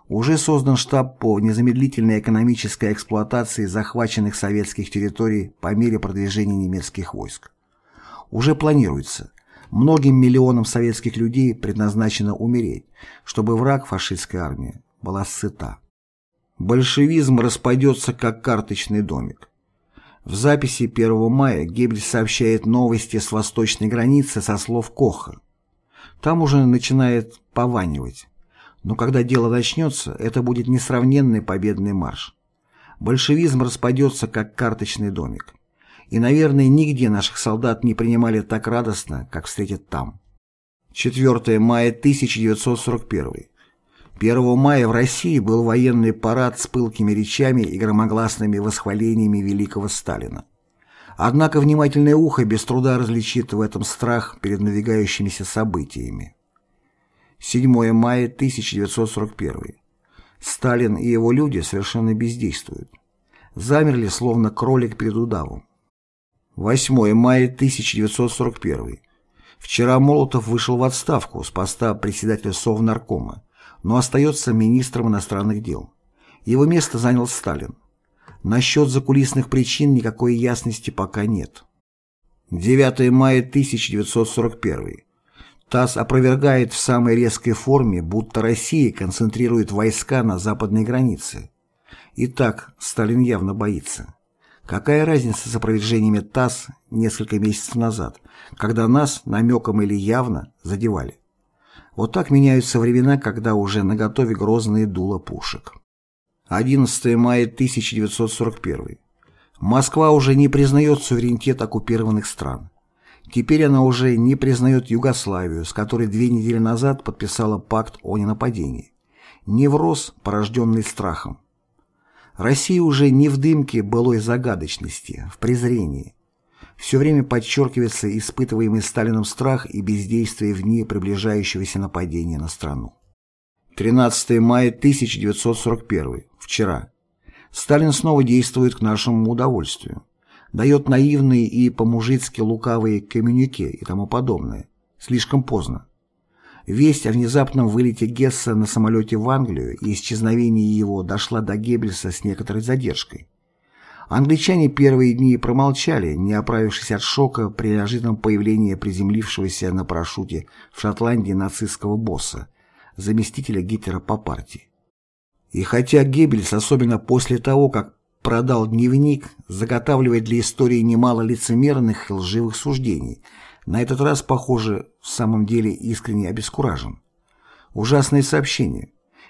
Уже создан штаб по незамедлительной экономической эксплуатации захваченных советских территорий по мере продвижения немецких войск. Уже планируется. Многим миллионам советских людей предназначено умереть, чтобы враг фашистской армии была сыта. Большевизм распадется как карточный домик. В записи 1 мая Геббельс сообщает новости с восточной границы со слов Коха. Там уже начинает пованивать. Но когда дело начнется, это будет несравненный победный марш. Большевизм распадется как карточный домик. И, наверное, нигде наших солдат не принимали так радостно, как встретят там. 4 мая 1941. 1 мая в России был военный парад с пылкими речами и громогласными восхвалениями великого Сталина. Однако внимательное ухо без труда различит в этом страх перед навигающимися событиями. 7 мая 1941. Сталин и его люди совершенно бездействуют. Замерли, словно кролик перед удавом. 8 мая 1941. Вчера Молотов вышел в отставку с поста председателя Совнаркома но остается министром иностранных дел. Его место занял Сталин. Насчет закулисных причин никакой ясности пока нет. 9 мая 1941. ТАСС опровергает в самой резкой форме, будто Россия концентрирует войска на западной границе. Итак, Сталин явно боится. Какая разница с опровержениями ТАСС несколько месяцев назад, когда нас намеком или явно задевали? Вот так меняются времена, когда уже наготове грозные дула пушек. 11 мая 1941. Москва уже не признает суверенитет оккупированных стран. Теперь она уже не признает Югославию, с которой две недели назад подписала пакт о ненападении. Невроз, порожденный страхом. Россия уже не в дымке былой загадочности, в презрении. все время подчеркивается испытываемый Сталином страх и бездействие в дни приближающегося нападения на страну. 13 мая 1941. Вчера. Сталин снова действует к нашему удовольствию. Дает наивные и по-мужицки лукавые коммюнике и тому подобное. Слишком поздно. Весть о внезапном вылете Гесса на самолете в Англию и исчезновении его дошла до Геббельса с некоторой задержкой. Англичане первые дни промолчали, не оправившись от шока при неожиданном появлении приземлившегося на парашюте в Шотландии нацистского босса, заместителя Гитлера по партии. И хотя Геббельс, особенно после того, как продал дневник, заготавливает для истории немало лицемерных и лживых суждений, на этот раз, похоже, в самом деле искренне обескуражен. Ужасное сообщение.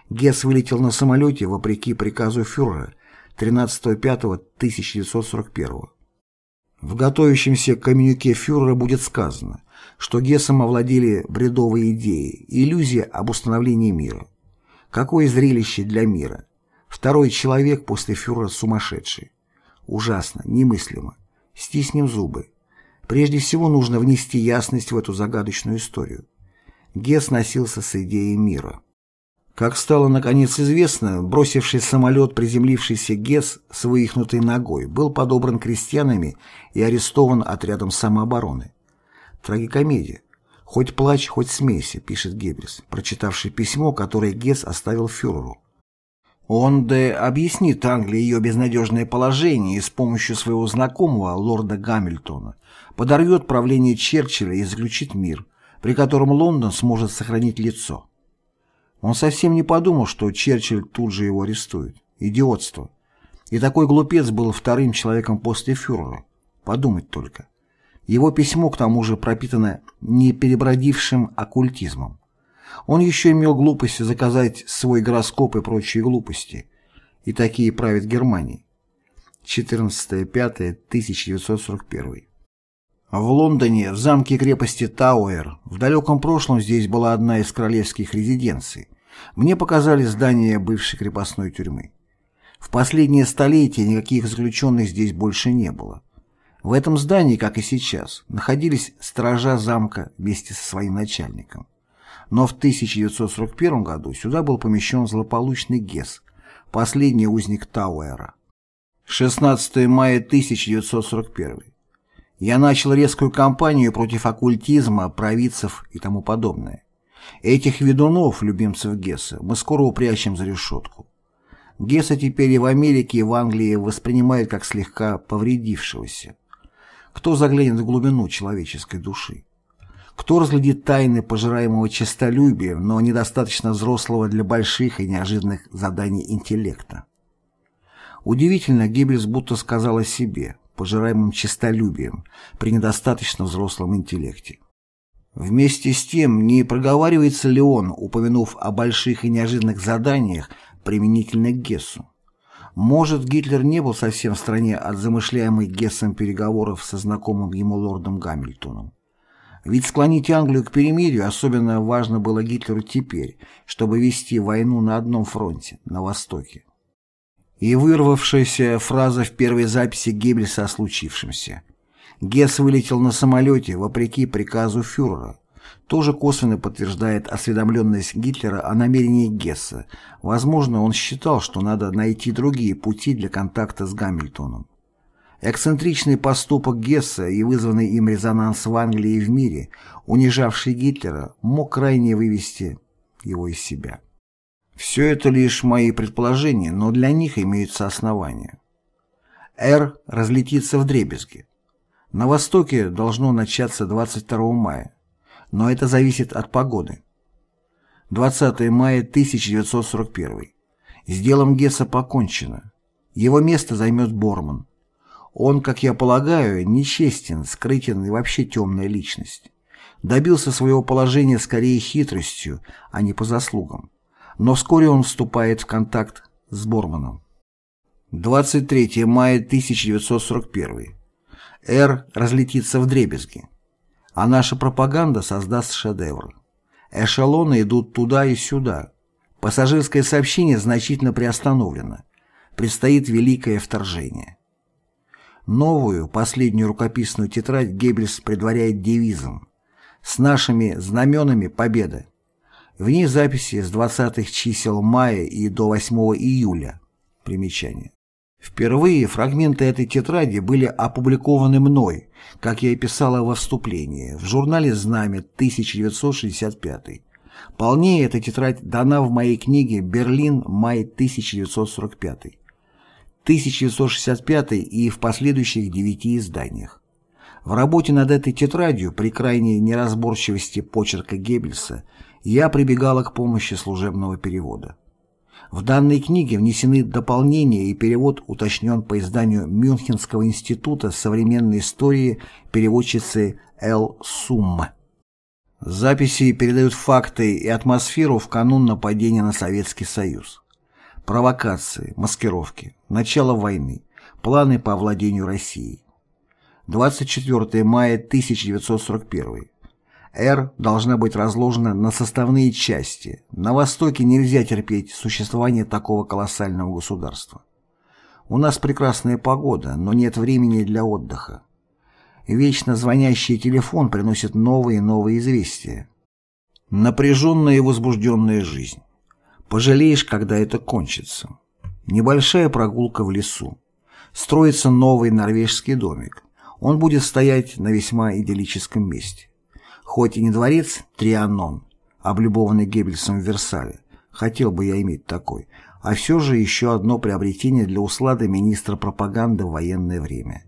Гесс вылетел на самолете вопреки приказу фюрера 13.05.1941. В готовящемся коммюнике фюрера будет сказано, что Гессом овладели бредовые идеи, иллюзия об установлении мира. Какое зрелище для мира! Второй человек после фюрера сумасшедший. Ужасно, немыслимо. Стиснем зубы. Прежде всего нужно внести ясность в эту загадочную историю. Гесс носился с идеей мира. Как стало наконец известно, бросивший самолет приземлившийся ГЕС с вывихнутой ногой был подобран крестьянами и арестован отрядом самообороны. Трагикомедия. «Хоть плачь, хоть смейся», пишет Геббельс, прочитавший письмо, которое Гесс оставил фюреру. Он де объяснит Англии ее безнадежное положение и с помощью своего знакомого, лорда Гамильтона, подорвет правление Черчилля и заключит мир, при котором Лондон сможет сохранить лицо. Он совсем не подумал, что Черчилль тут же его арестует. Идиотство. И такой глупец был вторым человеком после фюрера. Подумать только. Его письмо, к тому же, пропитано не перебродившим оккультизмом. Он еще имел глупость заказать свой гороскоп и прочие глупости. И такие правят Германией. 14.05.1941 в Лондоне, в замке крепости Тауэр, в далеком прошлом здесь была одна из королевских резиденций. Мне показали здание бывшей крепостной тюрьмы. В последнее столетие никаких заключенных здесь больше не было. В этом здании, как и сейчас, находились сторожа замка вместе со своим начальником. Но в 1941 году сюда был помещен злополучный ГЕС, последний узник Тауэра. 16 мая 1941 я начал резкую кампанию против оккультизма, провидцев и тому подобное. Этих ведунов, любимцев Гесса, мы скоро упрячем за решетку. Гесса теперь и в Америке, и в Англии воспринимают как слегка повредившегося. Кто заглянет в глубину человеческой души? Кто разглядит тайны пожираемого честолюбия, но недостаточно взрослого для больших и неожиданных заданий интеллекта? Удивительно, Геббельс будто сказал о себе – пожираемым честолюбием при недостаточно взрослом интеллекте. Вместе с тем, не проговаривается ли он, упомянув о больших и неожиданных заданиях, применительно к Гессу? Может, Гитлер не был совсем в стране от замышляемых Гессом переговоров со знакомым ему лордом Гамильтоном. Ведь склонить Англию к перемирию особенно важно было Гитлеру теперь, чтобы вести войну на одном фронте, на Востоке и вырвавшаяся фраза в первой записи Геббельса о случившемся. Гесс вылетел на самолете вопреки приказу фюрера. Тоже косвенно подтверждает осведомленность Гитлера о намерении Гесса. Возможно, он считал, что надо найти другие пути для контакта с Гамильтоном. Эксцентричный поступок Гесса и вызванный им резонанс в Англии и в мире, унижавший Гитлера, мог крайне вывести его из себя. Все это лишь мои предположения, но для них имеются основания. Р разлетится в дребезги. На востоке должно начаться 22 мая, но это зависит от погоды. 20 мая 1941. С делом Гесса покончено. Его место займет Борман. Он, как я полагаю, нечестен, скрытен и вообще темная личность. Добился своего положения скорее хитростью, а не по заслугам но вскоре он вступает в контакт с Борманом. 23 мая 1941. Р разлетится в дребезги, а наша пропаганда создаст шедевр. Эшелоны идут туда и сюда. Пассажирское сообщение значительно приостановлено. Предстоит великое вторжение. Новую, последнюю рукописную тетрадь Геббельс предваряет девизом «С нашими знаменами победа». В ней записи с 20-х чисел мая и до 8 июля. Примечание. Впервые фрагменты этой тетради были опубликованы мной, как я и писала во вступлении, в журнале «Знамя» 1965. Полнее эта тетрадь дана в моей книге «Берлин. Май 1945». 1965 и в последующих девяти изданиях. В работе над этой тетрадью при крайней неразборчивости почерка Геббельса я прибегала к помощи служебного перевода. В данной книге внесены дополнения и перевод уточнен по изданию Мюнхенского института современной истории переводчицы Л. Сумма. Записи передают факты и атмосферу в канун нападения на Советский Союз. Провокации, маскировки, начало войны, планы по овладению Россией. 24 мая 1941 Р должна быть разложена на составные части. На Востоке нельзя терпеть существование такого колоссального государства. У нас прекрасная погода, но нет времени для отдыха. Вечно звонящий телефон приносит новые и новые известия. Напряженная и возбужденная жизнь. Пожалеешь, когда это кончится. Небольшая прогулка в лесу. Строится новый норвежский домик. Он будет стоять на весьма идиллическом месте. Хоть и не дворец Трианон, облюбованный Геббельсом в Версале, хотел бы я иметь такой, а все же еще одно приобретение для услады министра пропаганды в военное время.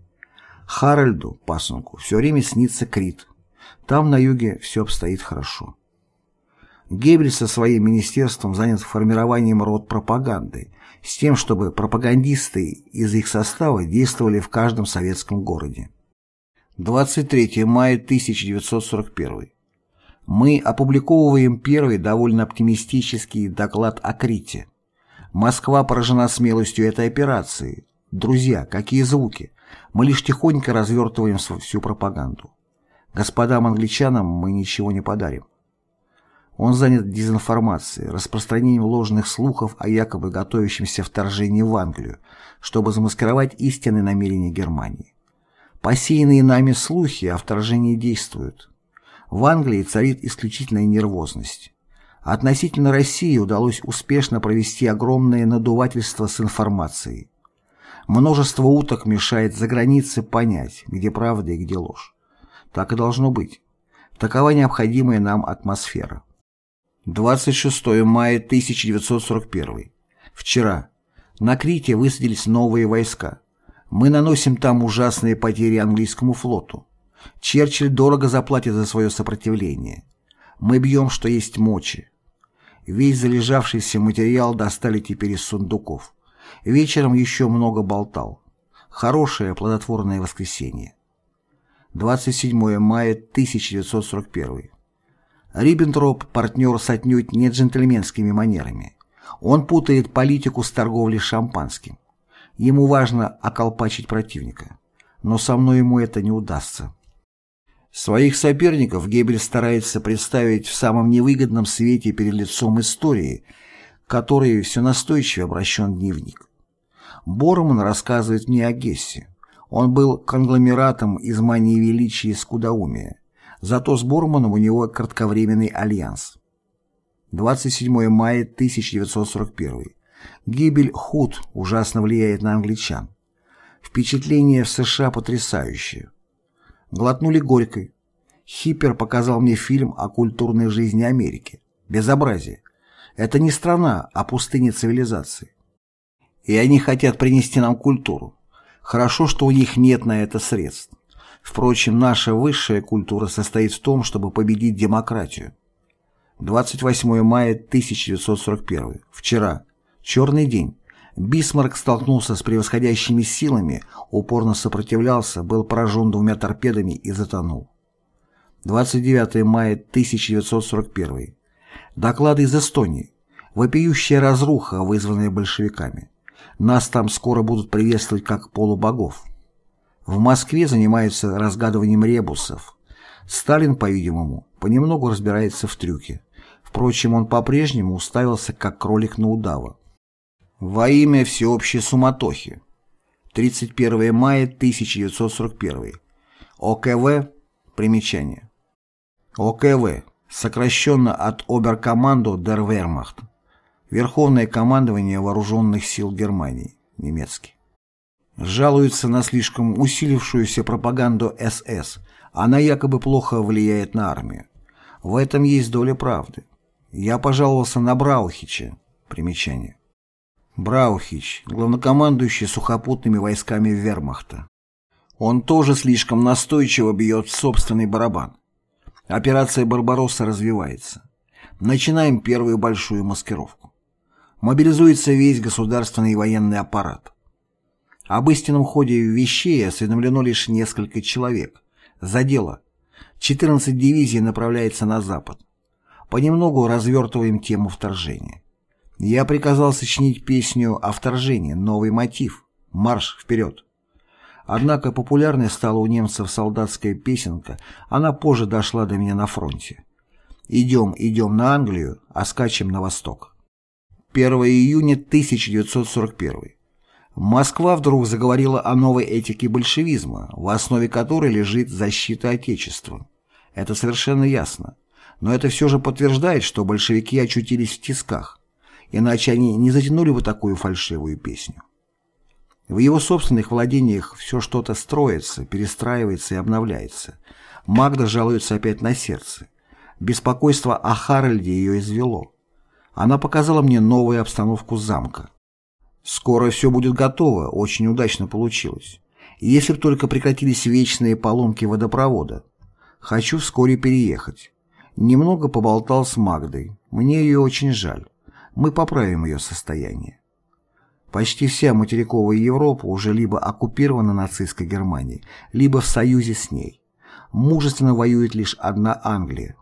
Харальду, пасынку, все время снится Крит. Там на юге все обстоит хорошо. Геббельс со своим министерством занят формированием род пропаганды, с тем, чтобы пропагандисты из их состава действовали в каждом советском городе. 23 мая 1941. Мы опубликовываем первый довольно оптимистический доклад о Крите. Москва поражена смелостью этой операции. Друзья, какие звуки! Мы лишь тихонько развертываем всю пропаганду. Господам англичанам мы ничего не подарим. Он занят дезинформацией, распространением ложных слухов о якобы готовящемся вторжении в Англию, чтобы замаскировать истинные намерения Германии. Посеянные нами слухи о вторжении действуют. В Англии царит исключительная нервозность. Относительно России удалось успешно провести огромное надувательство с информацией. Множество уток мешает за границей понять, где правда и где ложь. Так и должно быть. Такова необходимая нам атмосфера. 26 мая 1941. Вчера. На Крите высадились новые войска. Мы наносим там ужасные потери английскому флоту. Черчилль дорого заплатит за свое сопротивление. Мы бьем, что есть мочи. Весь залежавшийся материал достали теперь из сундуков. Вечером еще много болтал. Хорошее плодотворное воскресенье. 27 мая 1941. Риббентроп – партнер с отнюдь не джентльменскими манерами. Он путает политику с торговлей шампанским. Ему важно околпачить противника. Но со мной ему это не удастся. Своих соперников Геббель старается представить в самом невыгодном свете перед лицом истории, которой все настойчиво обращен дневник. Борман рассказывает мне о Гессе. Он был конгломератом из мании величия и скудоумия. Зато с Борманом у него кратковременный альянс. 27 мая 1941. Гибель Худ ужасно влияет на англичан. Впечатление в США потрясающее. Глотнули горькой. Хиппер показал мне фильм о культурной жизни Америки. Безобразие. Это не страна, а пустыня цивилизации. И они хотят принести нам культуру. Хорошо, что у них нет на это средств. Впрочем, наша высшая культура состоит в том, чтобы победить демократию. 28 мая 1941. Вчера. Черный день. Бисмарк столкнулся с превосходящими силами, упорно сопротивлялся, был поражен двумя торпедами и затонул. 29 мая 1941. Доклады из Эстонии. Вопиющая разруха, вызванная большевиками. Нас там скоро будут приветствовать как полубогов. В Москве занимаются разгадыванием ребусов. Сталин, по-видимому, понемногу разбирается в трюке. Впрочем, он по-прежнему уставился как кролик на удава во имя всеобщей суматохи. 31 мая 1941. ОКВ. Примечание. ОКВ. Сокращенно от Оберкомандо дер Вермахт. Верховное командование Вооруженных сил Германии. Немецкий. Жалуются на слишком усилившуюся пропаганду СС. Она якобы плохо влияет на армию. В этом есть доля правды. Я пожаловался на Браухича. Примечание. Браухич, главнокомандующий сухопутными войсками Вермахта. Он тоже слишком настойчиво бьет собственный барабан. Операция «Барбаросса» развивается. Начинаем первую большую маскировку. Мобилизуется весь государственный и военный аппарат. Об истинном ходе вещей осведомлено лишь несколько человек. За дело. 14 дивизий направляется на запад. Понемногу развертываем тему вторжения. Я приказал сочинить песню о вторжении, новый мотив, марш вперед. Однако популярной стала у немцев солдатская песенка, она позже дошла до меня на фронте. «Идем, идем на Англию, а скачем на восток». 1 июня 1941 Москва вдруг заговорила о новой этике большевизма, в основе которой лежит защита Отечества. Это совершенно ясно. Но это все же подтверждает, что большевики очутились в тисках, иначе они не затянули бы такую фальшивую песню. В его собственных владениях все что-то строится, перестраивается и обновляется. Магда жалуется опять на сердце. Беспокойство о Харальде ее извело. Она показала мне новую обстановку замка. Скоро все будет готово, очень удачно получилось. Если б только прекратились вечные поломки водопровода. Хочу вскоре переехать. Немного поболтал с Магдой. Мне ее очень жаль. Мы поправим ее состояние. Почти вся материковая Европа уже либо оккупирована нацистской Германией, либо в союзе с ней. Мужественно воюет лишь одна Англия.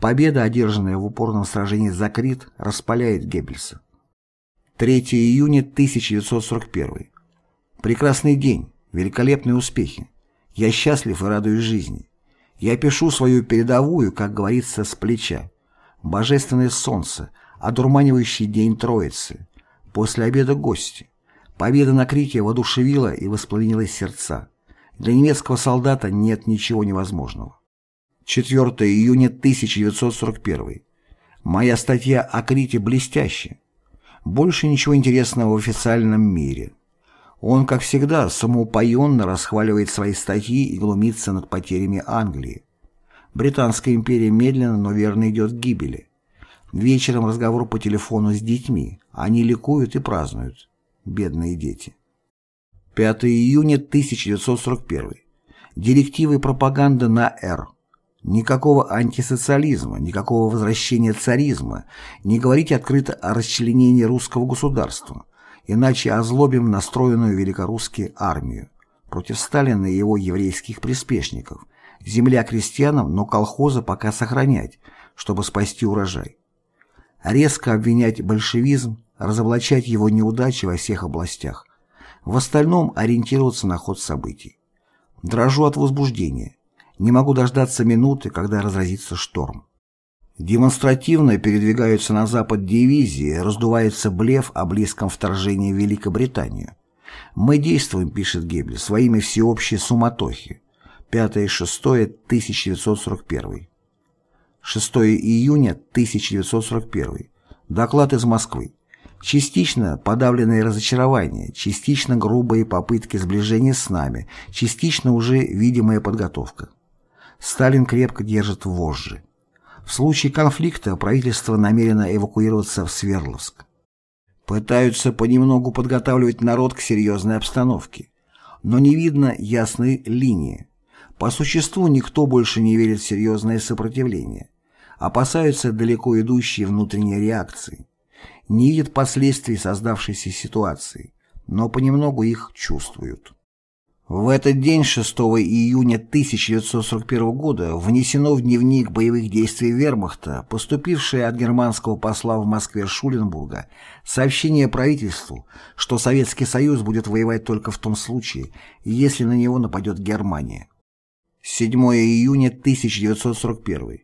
Победа, одержанная в упорном сражении за Крит, распаляет Геббельса. 3 июня 1941. Прекрасный день, великолепные успехи. Я счастлив и радуюсь жизни. Я пишу свою передовую, как говорится, с плеча. Божественное солнце, одурманивающий день Троицы. После обеда гости. Победа на Крите воодушевила и воспламенила сердца. Для немецкого солдата нет ничего невозможного. 4 июня 1941. Моя статья о Крите блестящая. Больше ничего интересного в официальном мире. Он, как всегда, самоупоенно расхваливает свои статьи и глумится над потерями Англии. Британская империя медленно, но верно идет к гибели. Вечером разговор по телефону с детьми. Они ликуют и празднуют. Бедные дети. 5 июня 1941. Директивы пропаганды на «Р». Никакого антисоциализма, никакого возвращения царизма, не говорите открыто о расчленении русского государства, иначе озлобим настроенную великорусскую армию против Сталина и его еврейских приспешников, земля крестьянам, но колхоза пока сохранять, чтобы спасти урожай. Резко обвинять большевизм, разоблачать его неудачи во всех областях, в остальном ориентироваться на ход событий. Дрожу от возбуждения. Не могу дождаться минуты, когда разразится шторм. Демонстративно передвигаются на запад дивизии, раздувается блеф о близком вторжении в Великобританию. «Мы действуем», — пишет Геббель, — «своими всеобщей суматохи». 5-6-1941. 6 июня 1941. Доклад из Москвы. Частично подавленные разочарования, частично грубые попытки сближения с нами, частично уже видимая подготовка. Сталин крепко держит вожжи. В случае конфликта правительство намерено эвакуироваться в Свердловск. Пытаются понемногу подготавливать народ к серьезной обстановке. Но не видно ясной линии. По существу никто больше не верит в серьезное сопротивление. Опасаются далеко идущей внутренней реакции. Не видят последствий создавшейся ситуации, но понемногу их чувствуют. В этот день, 6 июня 1941 года, внесено в дневник боевых действий вермахта, поступившее от германского посла в Москве Шуленбурга, сообщение правительству, что Советский Союз будет воевать только в том случае, если на него нападет Германия. 7 июня 1941.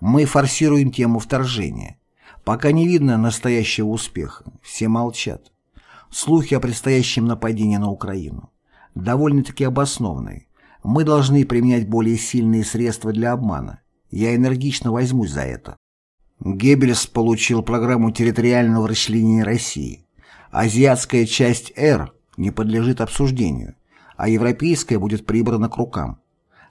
Мы форсируем тему вторжения. Пока не видно настоящего успеха, все молчат. Слухи о предстоящем нападении на Украину довольно-таки обоснованные. Мы должны применять более сильные средства для обмана. Я энергично возьмусь за это. Геббельс получил программу территориального расчленения России. Азиатская часть «Р» не подлежит обсуждению, а европейская будет прибрана к рукам.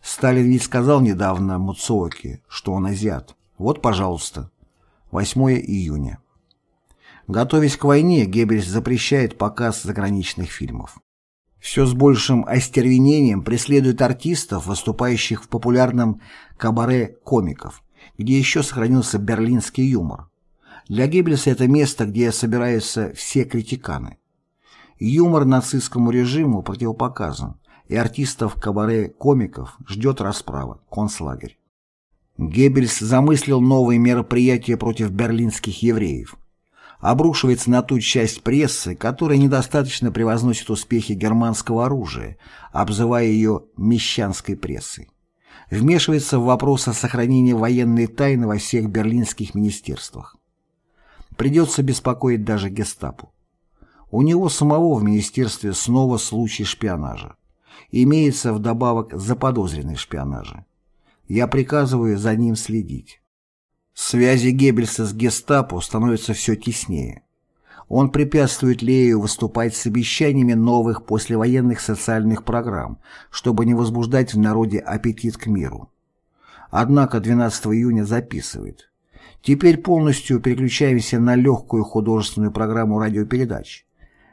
Сталин ведь сказал недавно Муцуоки, что он азиат. Вот, пожалуйста. 8 июня. Готовясь к войне, Геббельс запрещает показ заграничных фильмов. Все с большим остервенением преследует артистов, выступающих в популярном кабаре комиков, где еще сохранился берлинский юмор. Для Геббельса это место, где собираются все критиканы. Юмор нацистскому режиму противопоказан, и артистов кабаре-комиков ждет расправа, концлагерь. Геббельс замыслил новые мероприятия против берлинских евреев. Обрушивается на ту часть прессы, которая недостаточно превозносит успехи германского оружия, обзывая ее «мещанской прессой». Вмешивается в вопрос о сохранении военной тайны во всех берлинских министерствах. Придется беспокоить даже гестапо. У него самого в министерстве снова случай шпионажа. Имеется вдобавок заподозренный в шпионаже. Я приказываю за ним следить. Связи Геббельса с гестапо становятся все теснее. Он препятствует Лею выступать с обещаниями новых послевоенных социальных программ, чтобы не возбуждать в народе аппетит к миру. Однако 12 июня записывает. Теперь полностью переключаемся на легкую художественную программу радиопередач.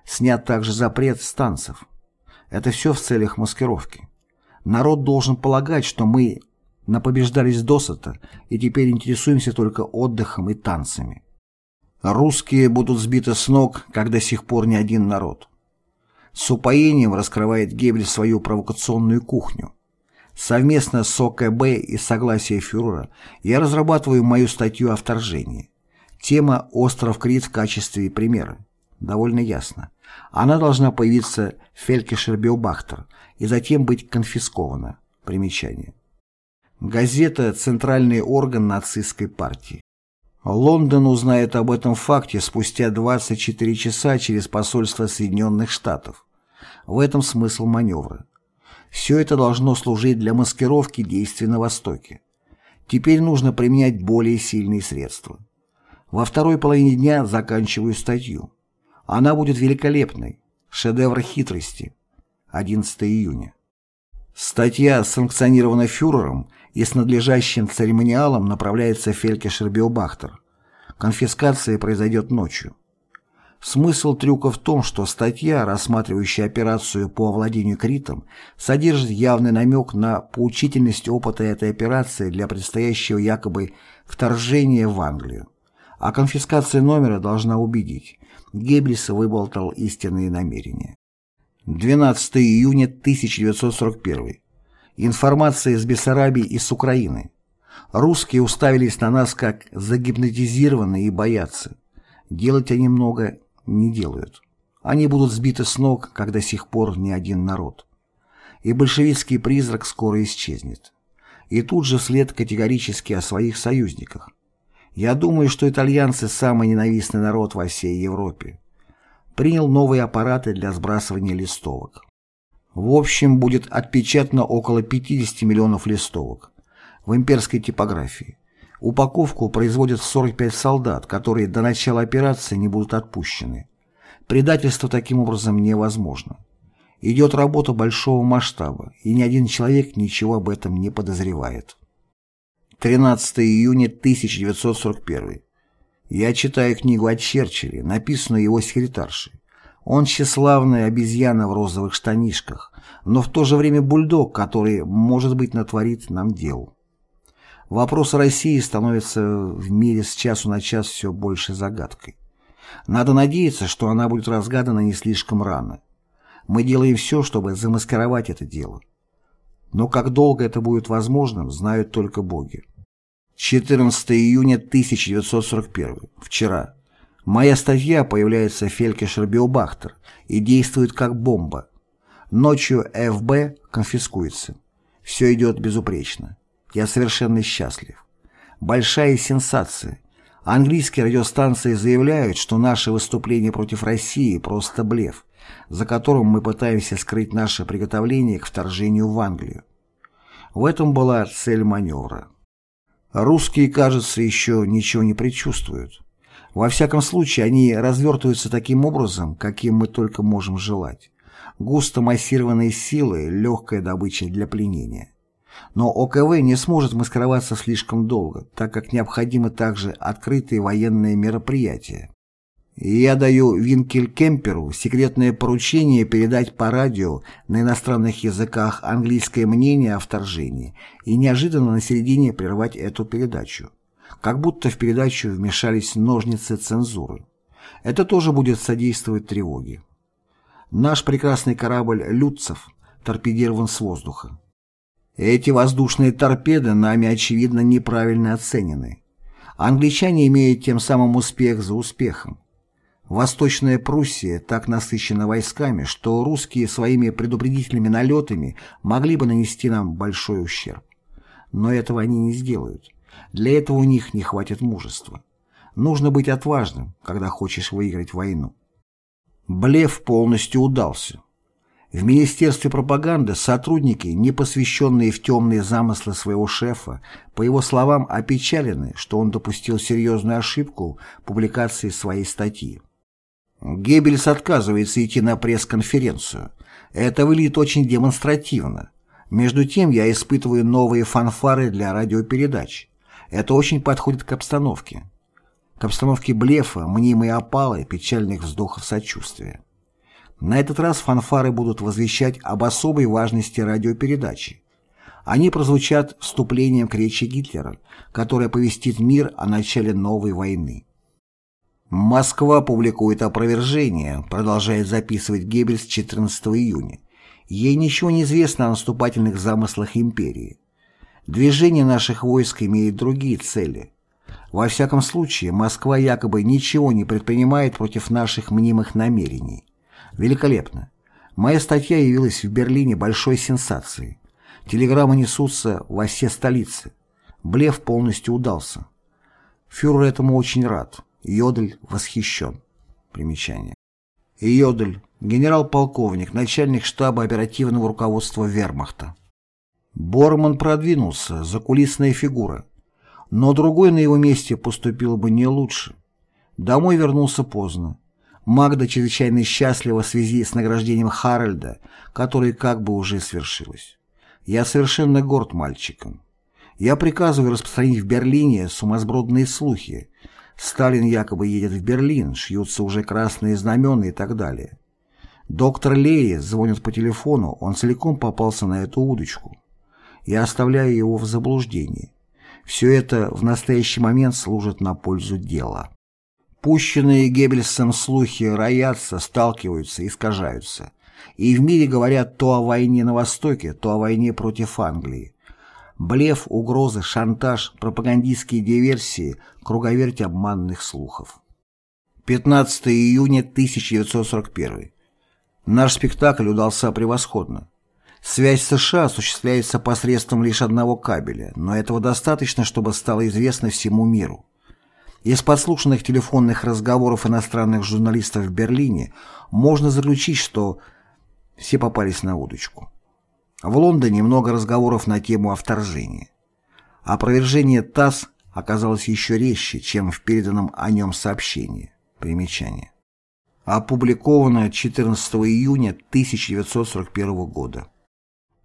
Снят также запрет станцев. Это все в целях маскировки. Народ должен полагать, что мы напобеждались досыта и теперь интересуемся только отдыхом и танцами. Русские будут сбиты с ног, как до сих пор ни один народ. С упоением раскрывает Геббель свою провокационную кухню. Совместно с ОКБ и согласия фюрера я разрабатываю мою статью о вторжении. Тема «Остров Крит» в качестве примера. Довольно ясно. Она должна появиться в Фелькишер-Биобахтер и затем быть конфискована. Примечание. Газета – центральный орган нацистской партии. Лондон узнает об этом факте спустя 24 часа через посольство Соединенных Штатов. В этом смысл маневра. Все это должно служить для маскировки действий на Востоке. Теперь нужно применять более сильные средства. Во второй половине дня заканчиваю статью. Она будет великолепной. Шедевр хитрости. 11 июня. Статья санкционирована фюрером и с надлежащим церемониалом направляется в Фелькешер-Биобахтер. Конфискация произойдет ночью. Смысл трюка в том, что статья, рассматривающая операцию по овладению Критом, содержит явный намек на поучительность опыта этой операции для предстоящего якобы вторжения в Англию. А конфискация номера должна убедить. Геббельс выболтал истинные намерения. 12 июня 1941. Информация из Бессарабии и с Украины. Русские уставились на нас как загипнотизированные и боятся. Делать они много не делают. Они будут сбиты с ног, как до сих пор ни один народ. И большевистский призрак скоро исчезнет. И тут же след категорически о своих союзниках. Я думаю, что итальянцы – самый ненавистный народ во всей Европе. Принял новые аппараты для сбрасывания листовок. В общем, будет отпечатано около 50 миллионов листовок в имперской типографии. Упаковку производят 45 солдат, которые до начала операции не будут отпущены. Предательство таким образом невозможно. Идет работа большого масштаба, и ни один человек ничего об этом не подозревает. 13 июня 1941. Я читаю книгу о Черчилле, написанную его секретаршей. Он тщеславная обезьяна в розовых штанишках, но в то же время бульдог, который, может быть, натворит нам дел. Вопрос России становится в мире с часу на час все больше загадкой. Надо надеяться, что она будет разгадана не слишком рано. Мы делаем все, чтобы замаскировать это дело. Но как долго это будет возможным, знают только боги. 14 июня 1941. Вчера. Моя статья появляется в Фелькешер Биобахтер и действует как бомба. Ночью ФБ конфискуется. Все идет безупречно. Я совершенно счастлив. Большая сенсация. Английские радиостанции заявляют, что наше выступление против России просто блеф, за которым мы пытаемся скрыть наше приготовление к вторжению в Англию. В этом была цель маневра. Русские, кажется, еще ничего не предчувствуют. Во всяком случае, они развертываются таким образом, каким мы только можем желать. Густо массированные силы – легкая добыча для пленения. Но ОКВ не сможет маскироваться слишком долго, так как необходимы также открытые военные мероприятия. И я даю Винкель-Кемперу секретное поручение передать по радио на иностранных языках английское мнение о вторжении и неожиданно на середине прервать эту передачу. Как будто в передачу вмешались ножницы цензуры. Это тоже будет содействовать тревоге. Наш прекрасный корабль «Люцев» торпедирован с воздуха. Эти воздушные торпеды нами, очевидно, неправильно оценены. Англичане имеют тем самым успех за успехом. Восточная Пруссия так насыщена войсками, что русские своими предупредительными налетами могли бы нанести нам большой ущерб. Но этого они не сделают. Для этого у них не хватит мужества. Нужно быть отважным, когда хочешь выиграть войну. Блеф полностью удался. В Министерстве пропаганды сотрудники, не посвященные в темные замыслы своего шефа, по его словам, опечалены, что он допустил серьезную ошибку публикации своей статьи. Геббельс отказывается идти на пресс-конференцию. Это выглядит очень демонстративно. Между тем я испытываю новые фанфары для радиопередач. Это очень подходит к обстановке. К обстановке блефа, мнимой опалы, печальных вздохов сочувствия. На этот раз фанфары будут возвещать об особой важности радиопередачи. Они прозвучат вступлением к речи Гитлера, которая повестит мир о начале новой войны. Москва публикует опровержение, продолжает записывать Геббельс 14 июня. Ей ничего не известно о наступательных замыслах империи. Движение наших войск имеет другие цели. Во всяком случае, Москва якобы ничего не предпринимает против наших мнимых намерений. Великолепно. Моя статья явилась в Берлине большой сенсацией. Телеграммы несутся во все столицы. Блеф полностью удался. Фюрер этому очень рад. Йодль восхищен. Примечание. Йодль, генерал-полковник, начальник штаба оперативного руководства вермахта. Борман продвинулся, закулисная фигура. Но другой на его месте поступил бы не лучше. Домой вернулся поздно. Магда чрезвычайно счастлива в связи с награждением Харальда, которое как бы уже свершилось. Я совершенно горд мальчиком. Я приказываю распространить в Берлине сумасбродные слухи. Сталин якобы едет в Берлин, шьются уже красные знамена и так далее. Доктор Леи звонит по телефону, он целиком попался на эту удочку. Я оставляю его в заблуждении. Все это в настоящий момент служит на пользу дела. Пущенные Геббельсом слухи роятся, сталкиваются, искажаются. И в мире говорят то о войне на Востоке, то о войне против Англии. Блеф, угрозы, шантаж, пропагандистские диверсии, круговерть обманных слухов. 15 июня 1941. Наш спектакль удался превосходно. Связь США осуществляется посредством лишь одного кабеля, но этого достаточно, чтобы стало известно всему миру. Из подслушанных телефонных разговоров иностранных журналистов в Берлине можно заключить, что все попались на удочку. В Лондоне много разговоров на тему о вторжении. Опровержение ТАСС оказалось еще резче, чем в переданном о нем сообщении. Примечание. Опубликовано 14 июня 1941 года.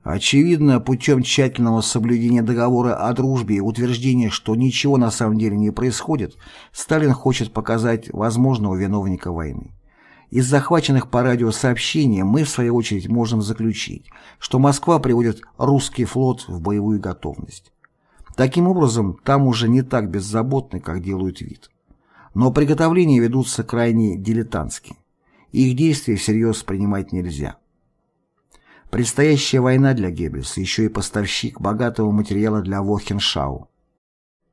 Очевидно, путем тщательного соблюдения договора о дружбе и утверждения, что ничего на самом деле не происходит, Сталин хочет показать возможного виновника войны. Из захваченных по радио сообщений мы, в свою очередь, можем заключить, что Москва приводит русский флот в боевую готовность. Таким образом, там уже не так беззаботны, как делают вид. Но приготовления ведутся крайне дилетантски. Их действия всерьез принимать нельзя. Предстоящая война для Геббельса еще и поставщик богатого материала для Вохеншау.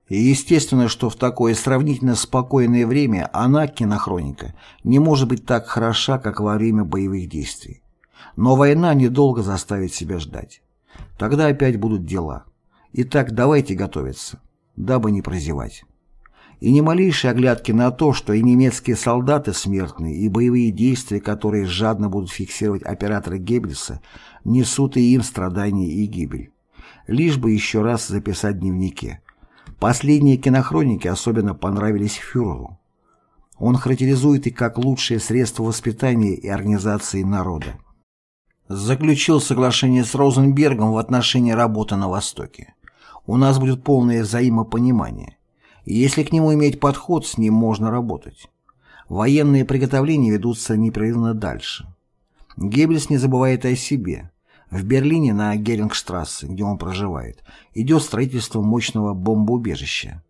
И естественно, что в такое сравнительно спокойное время она, кинохроника, не может быть так хороша, как во время боевых действий. Но война недолго заставит себя ждать. Тогда опять будут дела. Итак, давайте готовиться, дабы не прозевать. И ни малейшей оглядки на то, что и немецкие солдаты смертные, и боевые действия, которые жадно будут фиксировать операторы Геббельса, несут и им страдания и гибель. Лишь бы еще раз записать в дневнике. Последние кинохроники особенно понравились фюреру. Он характеризует их как лучшее средство воспитания и организации народа. Заключил соглашение с Розенбергом в отношении работы на Востоке. У нас будет полное взаимопонимание. Если к нему иметь подход, с ним можно работать. Военные приготовления ведутся непрерывно дальше. Геббельс не забывает о себе. В Берлине на Герингштрассе, где он проживает, идет строительство мощного бомбоубежища.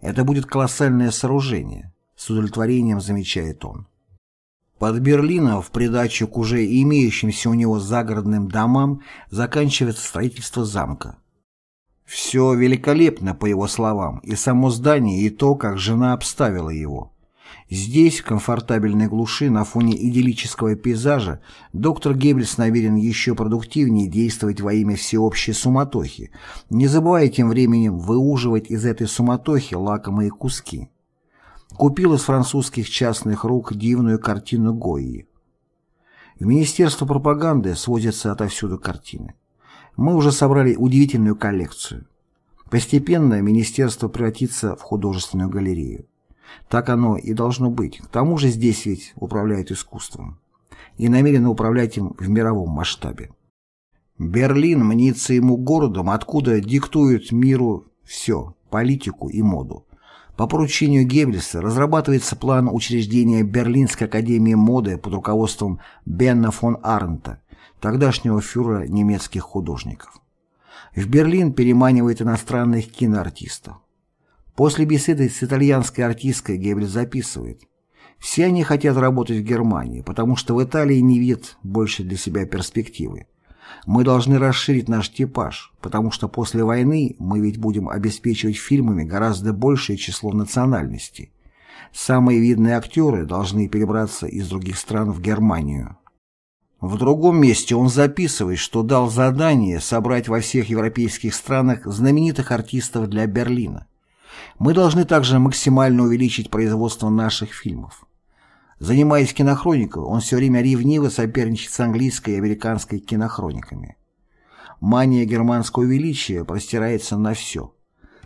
Это будет колоссальное сооружение, с удовлетворением замечает он. Под Берлином, в придачу к уже имеющимся у него загородным домам, заканчивается строительство замка. Все великолепно, по его словам, и само здание, и то, как жена обставила его. Здесь, в комфортабельной глуши, на фоне идиллического пейзажа, доктор Геббельс намерен еще продуктивнее действовать во имя всеобщей суматохи, не забывая тем временем выуживать из этой суматохи лакомые куски. Купил из французских частных рук дивную картину Гойи. В Министерство пропаганды свозятся отовсюду картины. Мы уже собрали удивительную коллекцию. Постепенно министерство превратится в художественную галерею. Так оно и должно быть. К тому же здесь ведь управляют искусством. И намерены управлять им в мировом масштабе. Берлин мнится ему городом, откуда диктуют миру все, политику и моду. По поручению Геббельса разрабатывается план учреждения Берлинской академии моды под руководством Бенна фон Арнта, тогдашнего фюрера немецких художников. В Берлин переманивает иностранных киноартистов. После беседы с итальянской артисткой Геббельс записывает. Все они хотят работать в Германии, потому что в Италии не видят больше для себя перспективы. Мы должны расширить наш типаж, потому что после войны мы ведь будем обеспечивать фильмами гораздо большее число национальностей. Самые видные актеры должны перебраться из других стран в Германию. В другом месте он записывает, что дал задание собрать во всех европейских странах знаменитых артистов для Берлина. Мы должны также максимально увеличить производство наших фильмов. Занимаясь кинохроникой, он все время ревниво соперничает с английской и американской кинохрониками. Мания германского величия простирается на все.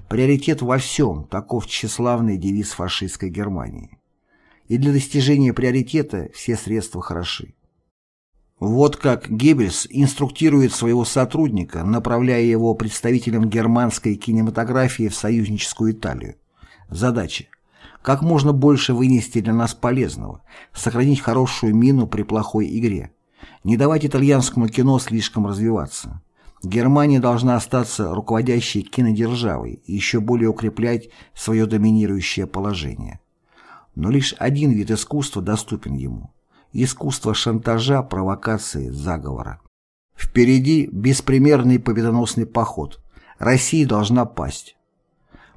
Приоритет во всем – таков тщеславный девиз фашистской Германии. И для достижения приоритета все средства хороши. Вот как Геббельс инструктирует своего сотрудника, направляя его представителем германской кинематографии в союзническую Италию. Задача – как можно больше вынести для нас полезного, сохранить хорошую мину при плохой игре, не давать итальянскому кино слишком развиваться. Германия должна остаться руководящей кинодержавой и еще более укреплять свое доминирующее положение. Но лишь один вид искусства доступен ему – искусство шантажа, провокации, заговора. Впереди беспримерный победоносный поход. Россия должна пасть.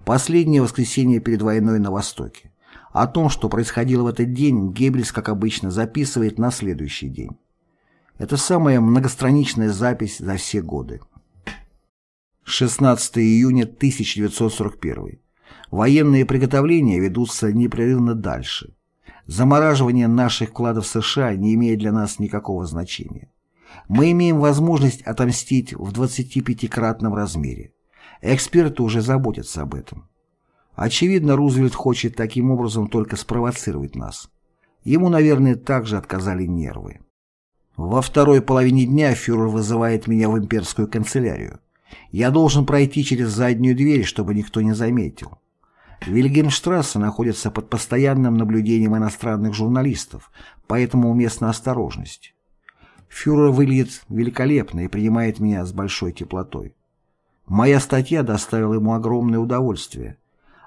Последнее воскресенье перед войной на Востоке. О том, что происходило в этот день, Геббельс, как обычно, записывает на следующий день. Это самая многостраничная запись за все годы. 16 июня 1941. Военные приготовления ведутся непрерывно дальше. Замораживание наших вкладов в США не имеет для нас никакого значения. Мы имеем возможность отомстить в 25-кратном размере. Эксперты уже заботятся об этом. Очевидно, Рузвельт хочет таким образом только спровоцировать нас. Ему, наверное, также отказали нервы. Во второй половине дня фюрер вызывает меня в имперскую канцелярию. Я должен пройти через заднюю дверь, чтобы никто не заметил. Вильгельмштрассе находится под постоянным наблюдением иностранных журналистов, поэтому уместна осторожность. Фюрер выглядит великолепно и принимает меня с большой теплотой. Моя статья доставила ему огромное удовольствие.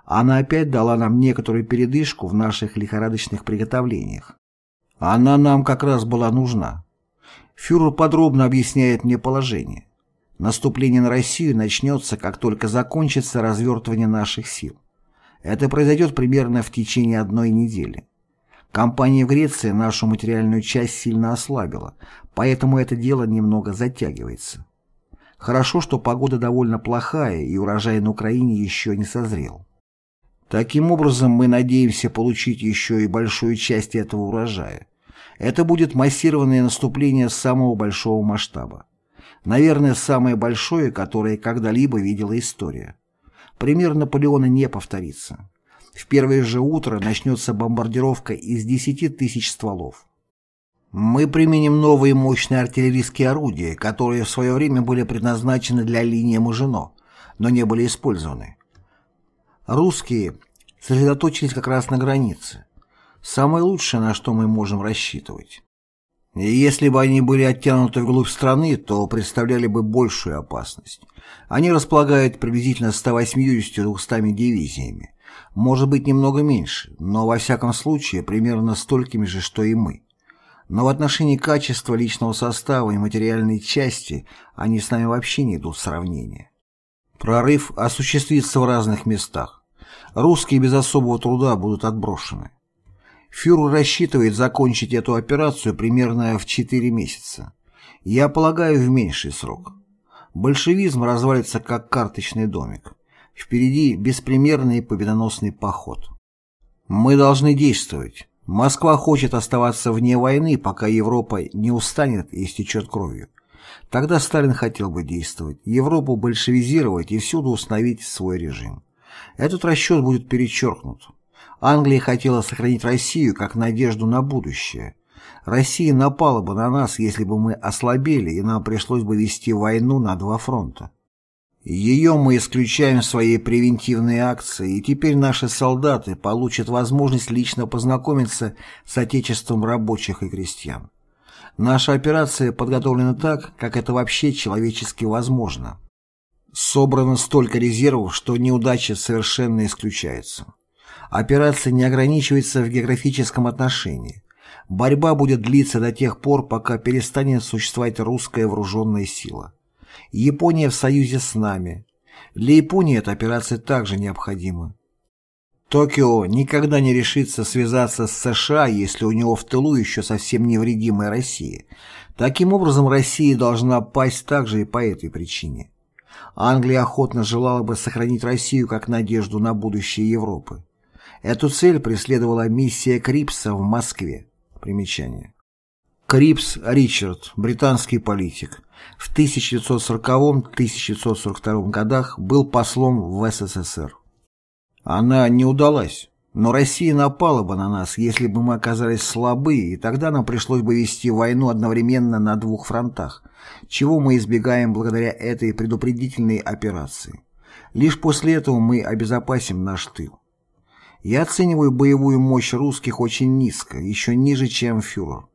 Она опять дала нам некоторую передышку в наших лихорадочных приготовлениях. Она нам как раз была нужна. Фюрер подробно объясняет мне положение. Наступление на Россию начнется, как только закончится развертывание наших сил. Это произойдет примерно в течение одной недели. Компания в Греции нашу материальную часть сильно ослабила, поэтому это дело немного затягивается. Хорошо, что погода довольно плохая и урожай на Украине еще не созрел. Таким образом, мы надеемся получить еще и большую часть этого урожая. Это будет массированное наступление самого большого масштаба. Наверное, самое большое, которое когда-либо видела история. Пример Наполеона не повторится. В первое же утро начнется бомбардировка из 10 тысяч стволов. Мы применим новые мощные артиллерийские орудия, которые в свое время были предназначены для линии Мажино, но не были использованы. Русские сосредоточились как раз на границе. Самое лучшее, на что мы можем рассчитывать. Если бы они были оттянуты вглубь страны, то представляли бы большую опасность. Они располагают приблизительно 180-200 дивизиями. Может быть, немного меньше, но во всяком случае примерно столькими же, что и мы. Но в отношении качества личного состава и материальной части они с нами вообще не идут в сравнение. Прорыв осуществится в разных местах. Русские без особого труда будут отброшены. Фюрер рассчитывает закончить эту операцию примерно в 4 месяца. Я полагаю, в меньший срок. Большевизм развалится как карточный домик. Впереди беспримерный победоносный поход. Мы должны действовать. Москва хочет оставаться вне войны, пока Европа не устанет и истечет кровью. Тогда Сталин хотел бы действовать, Европу большевизировать и всюду установить свой режим. Этот расчет будет перечеркнут. Англия хотела сохранить Россию как надежду на будущее. Россия напала бы на нас, если бы мы ослабели, и нам пришлось бы вести войну на два фронта. Ее мы исключаем в своей превентивной акции, и теперь наши солдаты получат возможность лично познакомиться с отечеством рабочих и крестьян. Наша операция подготовлена так, как это вообще человечески возможно. Собрано столько резервов, что неудача совершенно исключается. Операция не ограничивается в географическом отношении. Борьба будет длиться до тех пор, пока перестанет существовать русская вооруженная сила. Япония в союзе с нами. Для Японии эта операция также необходима. Токио никогда не решится связаться с США, если у него в тылу еще совсем невредимая Россия. Таким образом, Россия должна пасть также и по этой причине. Англия охотно желала бы сохранить Россию как надежду на будущее Европы. Эту цель преследовала миссия Крипса в Москве. Примечание. Крипс Ричард, британский политик, в 1940-1942 годах был послом в СССР. Она не удалась, но Россия напала бы на нас, если бы мы оказались слабы, и тогда нам пришлось бы вести войну одновременно на двух фронтах, чего мы избегаем благодаря этой предупредительной операции. Лишь после этого мы обезопасим наш тыл. Я оцениваю боевую мощь русских очень низко, еще ниже, чем фюрер.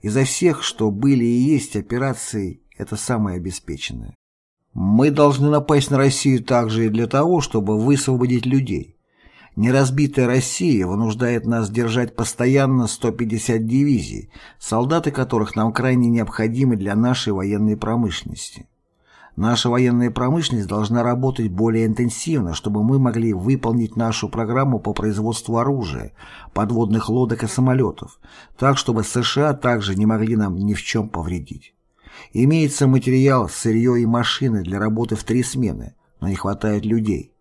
Изо всех, что были и есть операции, это самое обеспеченное. Мы должны напасть на Россию также и для того, чтобы высвободить людей. Неразбитая Россия вынуждает нас держать постоянно 150 дивизий, солдаты которых нам крайне необходимы для нашей военной промышленности. Наша военная промышленность должна работать более интенсивно, чтобы мы могли выполнить нашу программу по производству оружия, подводных лодок и самолетов, так, чтобы США также не могли нам ни в чем повредить. Имеется материал, сырье и машины для работы в три смены, но не хватает людей.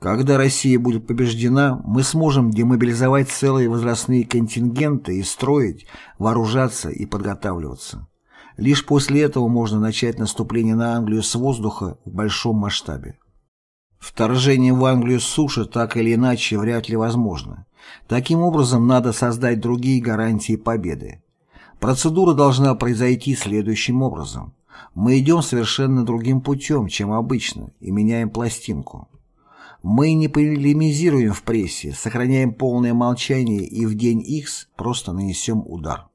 Когда Россия будет побеждена, мы сможем демобилизовать целые возрастные контингенты и строить, вооружаться и подготавливаться. Лишь после этого можно начать наступление на Англию с воздуха в большом масштабе. Вторжение в Англию с суши так или иначе вряд ли возможно. Таким образом, надо создать другие гарантии победы. Процедура должна произойти следующим образом. Мы идем совершенно другим путем, чем обычно, и меняем пластинку. Мы не полемизируем в прессе, сохраняем полное молчание и в день X просто нанесем удар.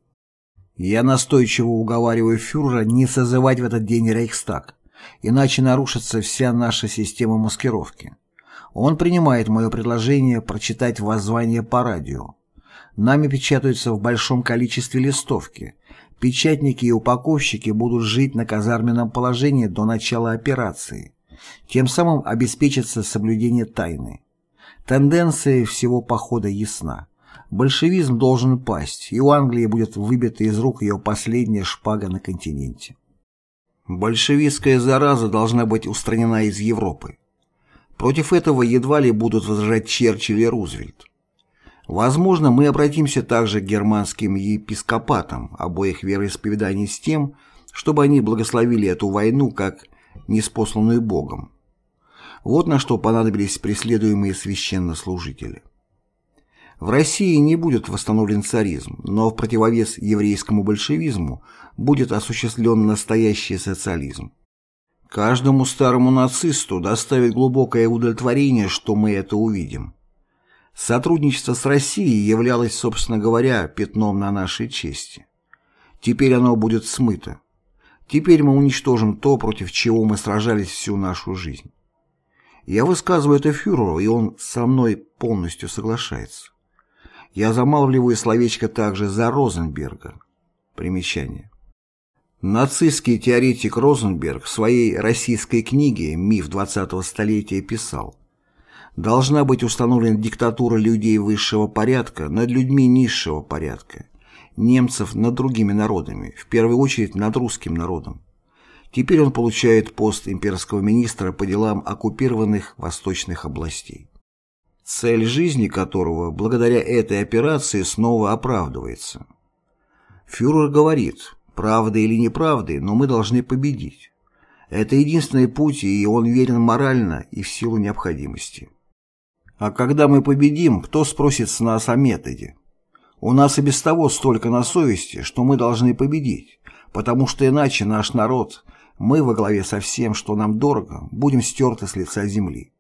Я настойчиво уговариваю фюрера не созывать в этот день Рейхстаг, иначе нарушится вся наша система маскировки. Он принимает мое предложение прочитать воззвание по радио. Нами печатаются в большом количестве листовки. Печатники и упаковщики будут жить на казарменном положении до начала операции. Тем самым обеспечится соблюдение тайны. Тенденция всего похода ясна. Большевизм должен пасть, и у Англии будет выбита из рук ее последняя шпага на континенте. Большевистская зараза должна быть устранена из Европы. Против этого едва ли будут возражать Черчилль и Рузвельт. Возможно, мы обратимся также к германским епископатам обоих вероисповеданий с тем, чтобы они благословили эту войну как неспосланную Богом. Вот на что понадобились преследуемые священнослужители. В России не будет восстановлен царизм, но в противовес еврейскому большевизму будет осуществлен настоящий социализм. Каждому старому нацисту доставит глубокое удовлетворение, что мы это увидим. Сотрудничество с Россией являлось, собственно говоря, пятном на нашей чести. Теперь оно будет смыто. Теперь мы уничтожим то, против чего мы сражались всю нашу жизнь. Я высказываю это фюреру, и он со мной полностью соглашается. Я замалвливаю словечко также за Розенберга. Примечание. Нацистский теоретик Розенберг в своей российской книге «Миф 20-го столетия» писал «Должна быть установлена диктатура людей высшего порядка над людьми низшего порядка, немцев над другими народами, в первую очередь над русским народом. Теперь он получает пост имперского министра по делам оккупированных восточных областей цель жизни которого благодаря этой операции снова оправдывается. Фюрер говорит, правда или неправда, но мы должны победить. Это единственный путь, и он верен морально и в силу необходимости. А когда мы победим, кто спросит с нас о методе? У нас и без того столько на совести, что мы должны победить, потому что иначе наш народ, мы во главе со всем, что нам дорого, будем стерты с лица земли.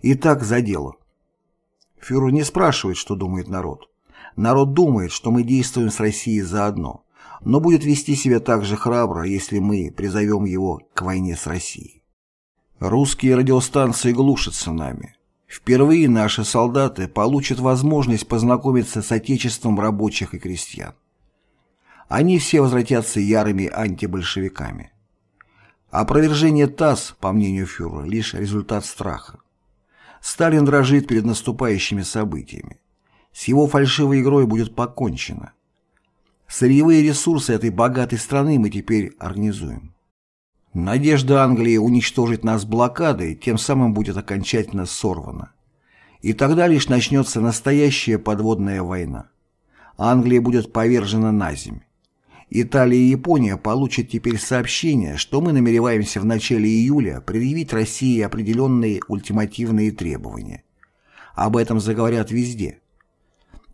И так за дело. Фюрер не спрашивает, что думает народ. Народ думает, что мы действуем с Россией заодно, но будет вести себя так же храбро, если мы призовем его к войне с Россией. Русские радиостанции глушатся нами. Впервые наши солдаты получат возможность познакомиться с отечеством рабочих и крестьян. Они все возвратятся ярыми антибольшевиками. Опровержение ТАСС, по мнению фюрера, лишь результат страха. Сталин дрожит перед наступающими событиями. С его фальшивой игрой будет покончено. Сырьевые ресурсы этой богатой страны мы теперь организуем. Надежда Англии уничтожить нас блокадой тем самым будет окончательно сорвана. И тогда лишь начнется настоящая подводная война. Англия будет повержена на земь. Италия и Япония получат теперь сообщение, что мы намереваемся в начале июля предъявить России определенные ультимативные требования. Об этом заговорят везде.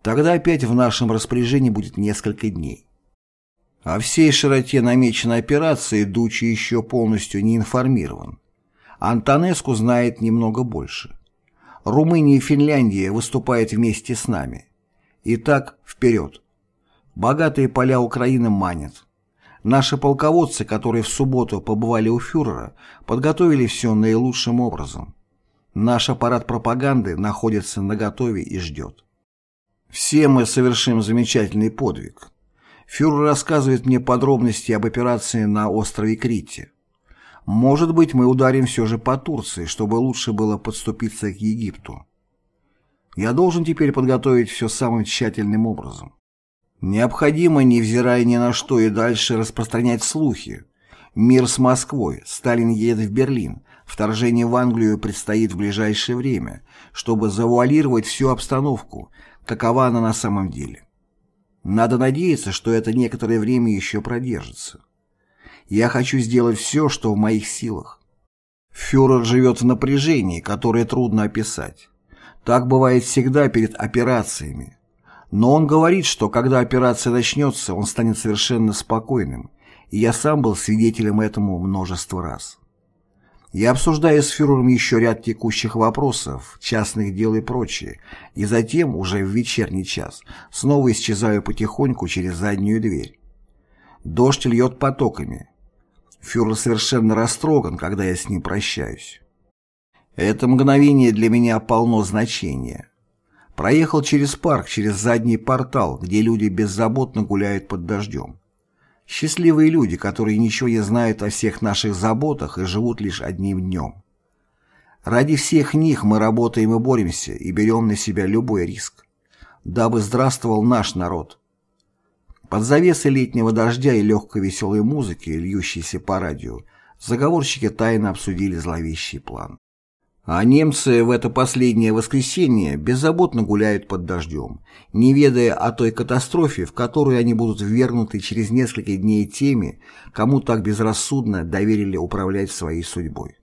Тогда опять в нашем распоряжении будет несколько дней. О всей широте намеченной операции Дучи еще полностью не информирован. Антонеску знает немного больше. Румыния и Финляндия выступают вместе с нами. Итак, вперед! Богатые поля Украины манят. Наши полководцы, которые в субботу побывали у фюрера, подготовили все наилучшим образом. Наш аппарат пропаганды находится наготове и ждет. Все мы совершим замечательный подвиг. Фюрер рассказывает мне подробности об операции на острове Крите. Может быть, мы ударим все же по Турции, чтобы лучше было подступиться к Египту. Я должен теперь подготовить все самым тщательным образом. Необходимо, невзирая ни на что, и дальше распространять слухи. Мир с Москвой, Сталин едет в Берлин, вторжение в Англию предстоит в ближайшее время, чтобы завуалировать всю обстановку, какова она на самом деле. Надо надеяться, что это некоторое время еще продержится. Я хочу сделать все, что в моих силах. Фюрер живет в напряжении, которое трудно описать. Так бывает всегда перед операциями. Но он говорит, что когда операция начнется, он станет совершенно спокойным, и я сам был свидетелем этому множество раз. Я обсуждаю с фюрером еще ряд текущих вопросов, частных дел и прочее, и затем, уже в вечерний час, снова исчезаю потихоньку через заднюю дверь. Дождь льет потоками. Фюрер совершенно растроган, когда я с ним прощаюсь. Это мгновение для меня полно значения. Проехал через парк, через задний портал, где люди беззаботно гуляют под дождем. Счастливые люди, которые ничего не знают о всех наших заботах и живут лишь одним днем. Ради всех них мы работаем и боремся, и берем на себя любой риск. Дабы здравствовал наш народ. Под завесой летнего дождя и легкой веселой музыки, льющейся по радио, заговорщики тайно обсудили зловещий план. А немцы в это последнее воскресенье беззаботно гуляют под дождем, не ведая о той катастрофе, в которую они будут ввергнуты через несколько дней теми, кому так безрассудно доверили управлять своей судьбой.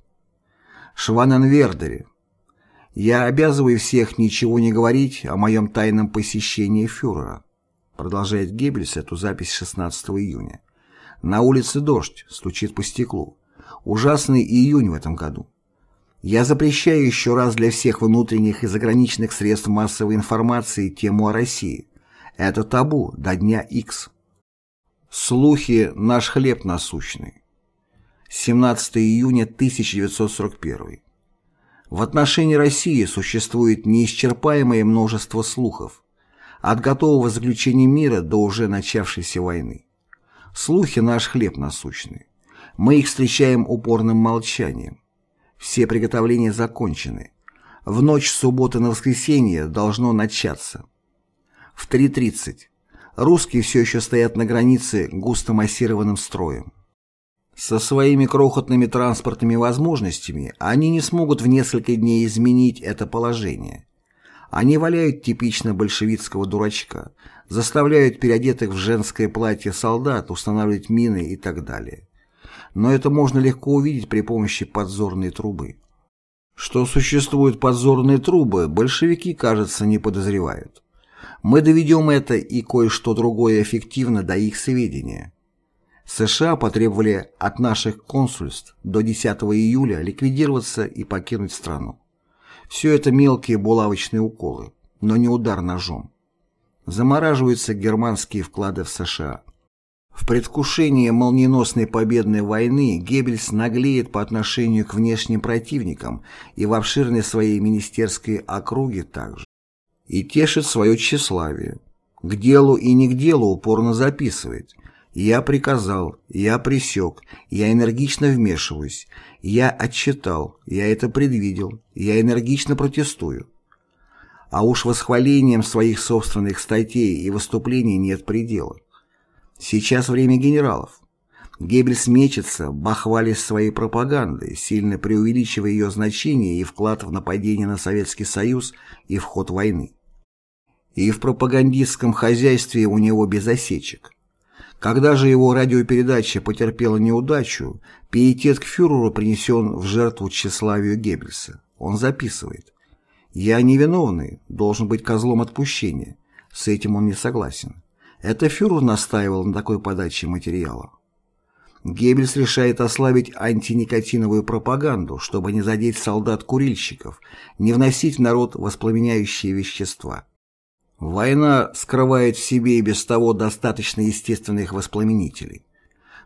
Шваненвердере. Я обязываю всех ничего не говорить о моем тайном посещении фюрера. Продолжает Геббельс эту запись 16 июня. На улице дождь, стучит по стеклу. Ужасный июнь в этом году. Я запрещаю еще раз для всех внутренних и заграничных средств массовой информации тему о России. Это табу до дня X. Слухи – наш хлеб насущный. 17 июня 1941. В отношении России существует неисчерпаемое множество слухов, от готового заключения мира до уже начавшейся войны. Слухи – наш хлеб насущный. Мы их встречаем упорным молчанием. Все приготовления закончены. В ночь субботы на воскресенье должно начаться. В 3.30. Русские все еще стоят на границе густо массированным строем. Со своими крохотными транспортными возможностями они не смогут в несколько дней изменить это положение. Они валяют типично большевистского дурачка, заставляют переодетых в женское платье солдат устанавливать мины и так далее но это можно легко увидеть при помощи подзорной трубы. Что существуют подзорные трубы, большевики, кажется, не подозревают. Мы доведем это и кое-что другое эффективно до их сведения. США потребовали от наших консульств до 10 июля ликвидироваться и покинуть страну. Все это мелкие булавочные уколы, но не удар ножом. Замораживаются германские вклады в США. В предвкушении молниеносной победной войны Геббельс наглеет по отношению к внешним противникам и в обширной своей министерской округе также. И тешит свое тщеславие. К делу и не к делу упорно записывает. Я приказал, я пресек, я энергично вмешиваюсь, я отчитал, я это предвидел, я энергично протестую. А уж восхвалением своих собственных статей и выступлений нет предела. Сейчас время генералов. Геббельс мечется, бахвалясь своей пропагандой, сильно преувеличивая ее значение и вклад в нападение на Советский Союз и в ход войны. И в пропагандистском хозяйстве у него без осечек. Когда же его радиопередача потерпела неудачу, пиетет к фюреру принесен в жертву тщеславию Геббельса. Он записывает «Я невиновный, должен быть козлом отпущения». С этим он не согласен. Это фюрер настаивал на такой подаче материала. Геббельс решает ослабить антиникотиновую пропаганду, чтобы не задеть солдат-курильщиков, не вносить в народ воспламеняющие вещества. Война скрывает в себе и без того достаточно естественных воспламенителей.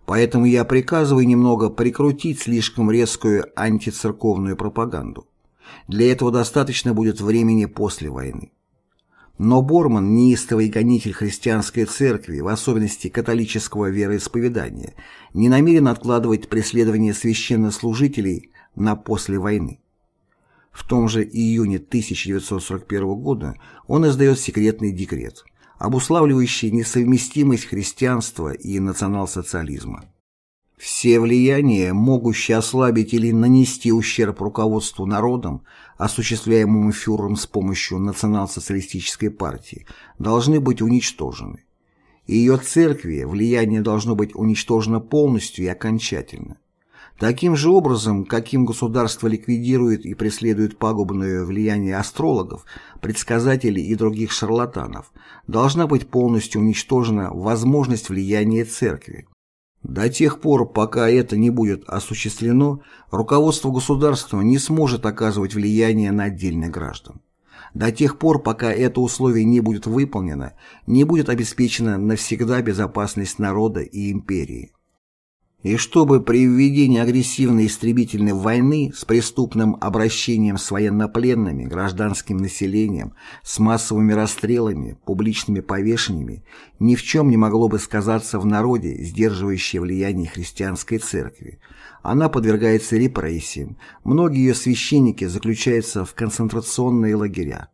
Поэтому я приказываю немного прикрутить слишком резкую антицерковную пропаганду. Для этого достаточно будет времени после войны. Но Борман, неистовый гонитель христианской церкви, в особенности католического вероисповедания, не намерен откладывать преследование священнослужителей на после войны. В том же июне 1941 года он издает секретный декрет, обуславливающий несовместимость христианства и национал-социализма. Все влияния, могущие ослабить или нанести ущерб руководству народом, осуществляемому фюрером с помощью национал-социалистической партии, должны быть уничтожены. И ее церкви влияние должно быть уничтожено полностью и окончательно. Таким же образом, каким государство ликвидирует и преследует пагубное влияние астрологов, предсказателей и других шарлатанов, должна быть полностью уничтожена возможность влияния церкви. До тех пор, пока это не будет осуществлено, руководство государства не сможет оказывать влияние на отдельных граждан. До тех пор, пока это условие не будет выполнено, не будет обеспечена навсегда безопасность народа и империи и чтобы при введении агрессивной истребительной войны с преступным обращением с военнопленными, гражданским населением, с массовыми расстрелами, публичными повешениями, ни в чем не могло бы сказаться в народе, сдерживающее влияние христианской церкви. Она подвергается репрессиям, многие ее священники заключаются в концентрационные лагеря.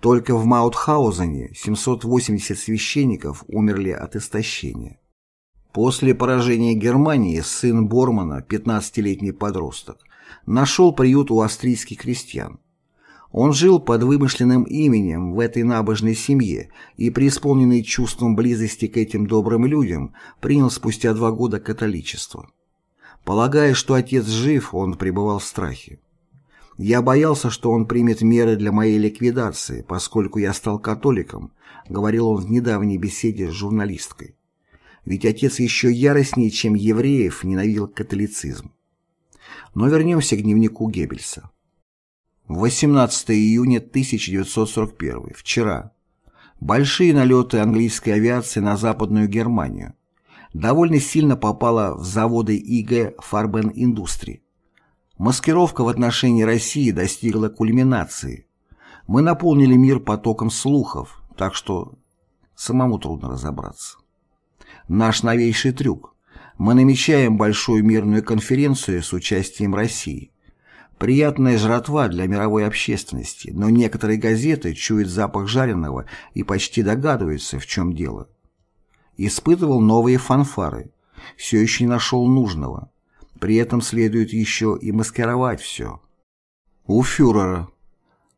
Только в Маутхаузене 780 священников умерли от истощения. После поражения Германии сын Бормана, 15-летний подросток, нашел приют у австрийских крестьян. Он жил под вымышленным именем в этой набожной семье и, преисполненный чувством близости к этим добрым людям, принял спустя два года католичество. Полагая, что отец жив, он пребывал в страхе. Я боялся, что он примет меры для моей ликвидации, поскольку я стал католиком, говорил он в недавней беседе с журналисткой. Ведь отец еще яростнее, чем евреев, ненавидел католицизм. Но вернемся к дневнику Геббельса. 18 июня 1941. Вчера. Большие налеты английской авиации на Западную Германию. Довольно сильно попала в заводы ИГ Фарбен Индустри. Маскировка в отношении России достигла кульминации. Мы наполнили мир потоком слухов, так что самому трудно разобраться. Наш новейший трюк. Мы намечаем большую мирную конференцию с участием России. Приятная жратва для мировой общественности, но некоторые газеты чуют запах жареного и почти догадываются, в чем дело. Испытывал новые фанфары. Все еще не нашел нужного. При этом следует еще и маскировать все. У фюрера.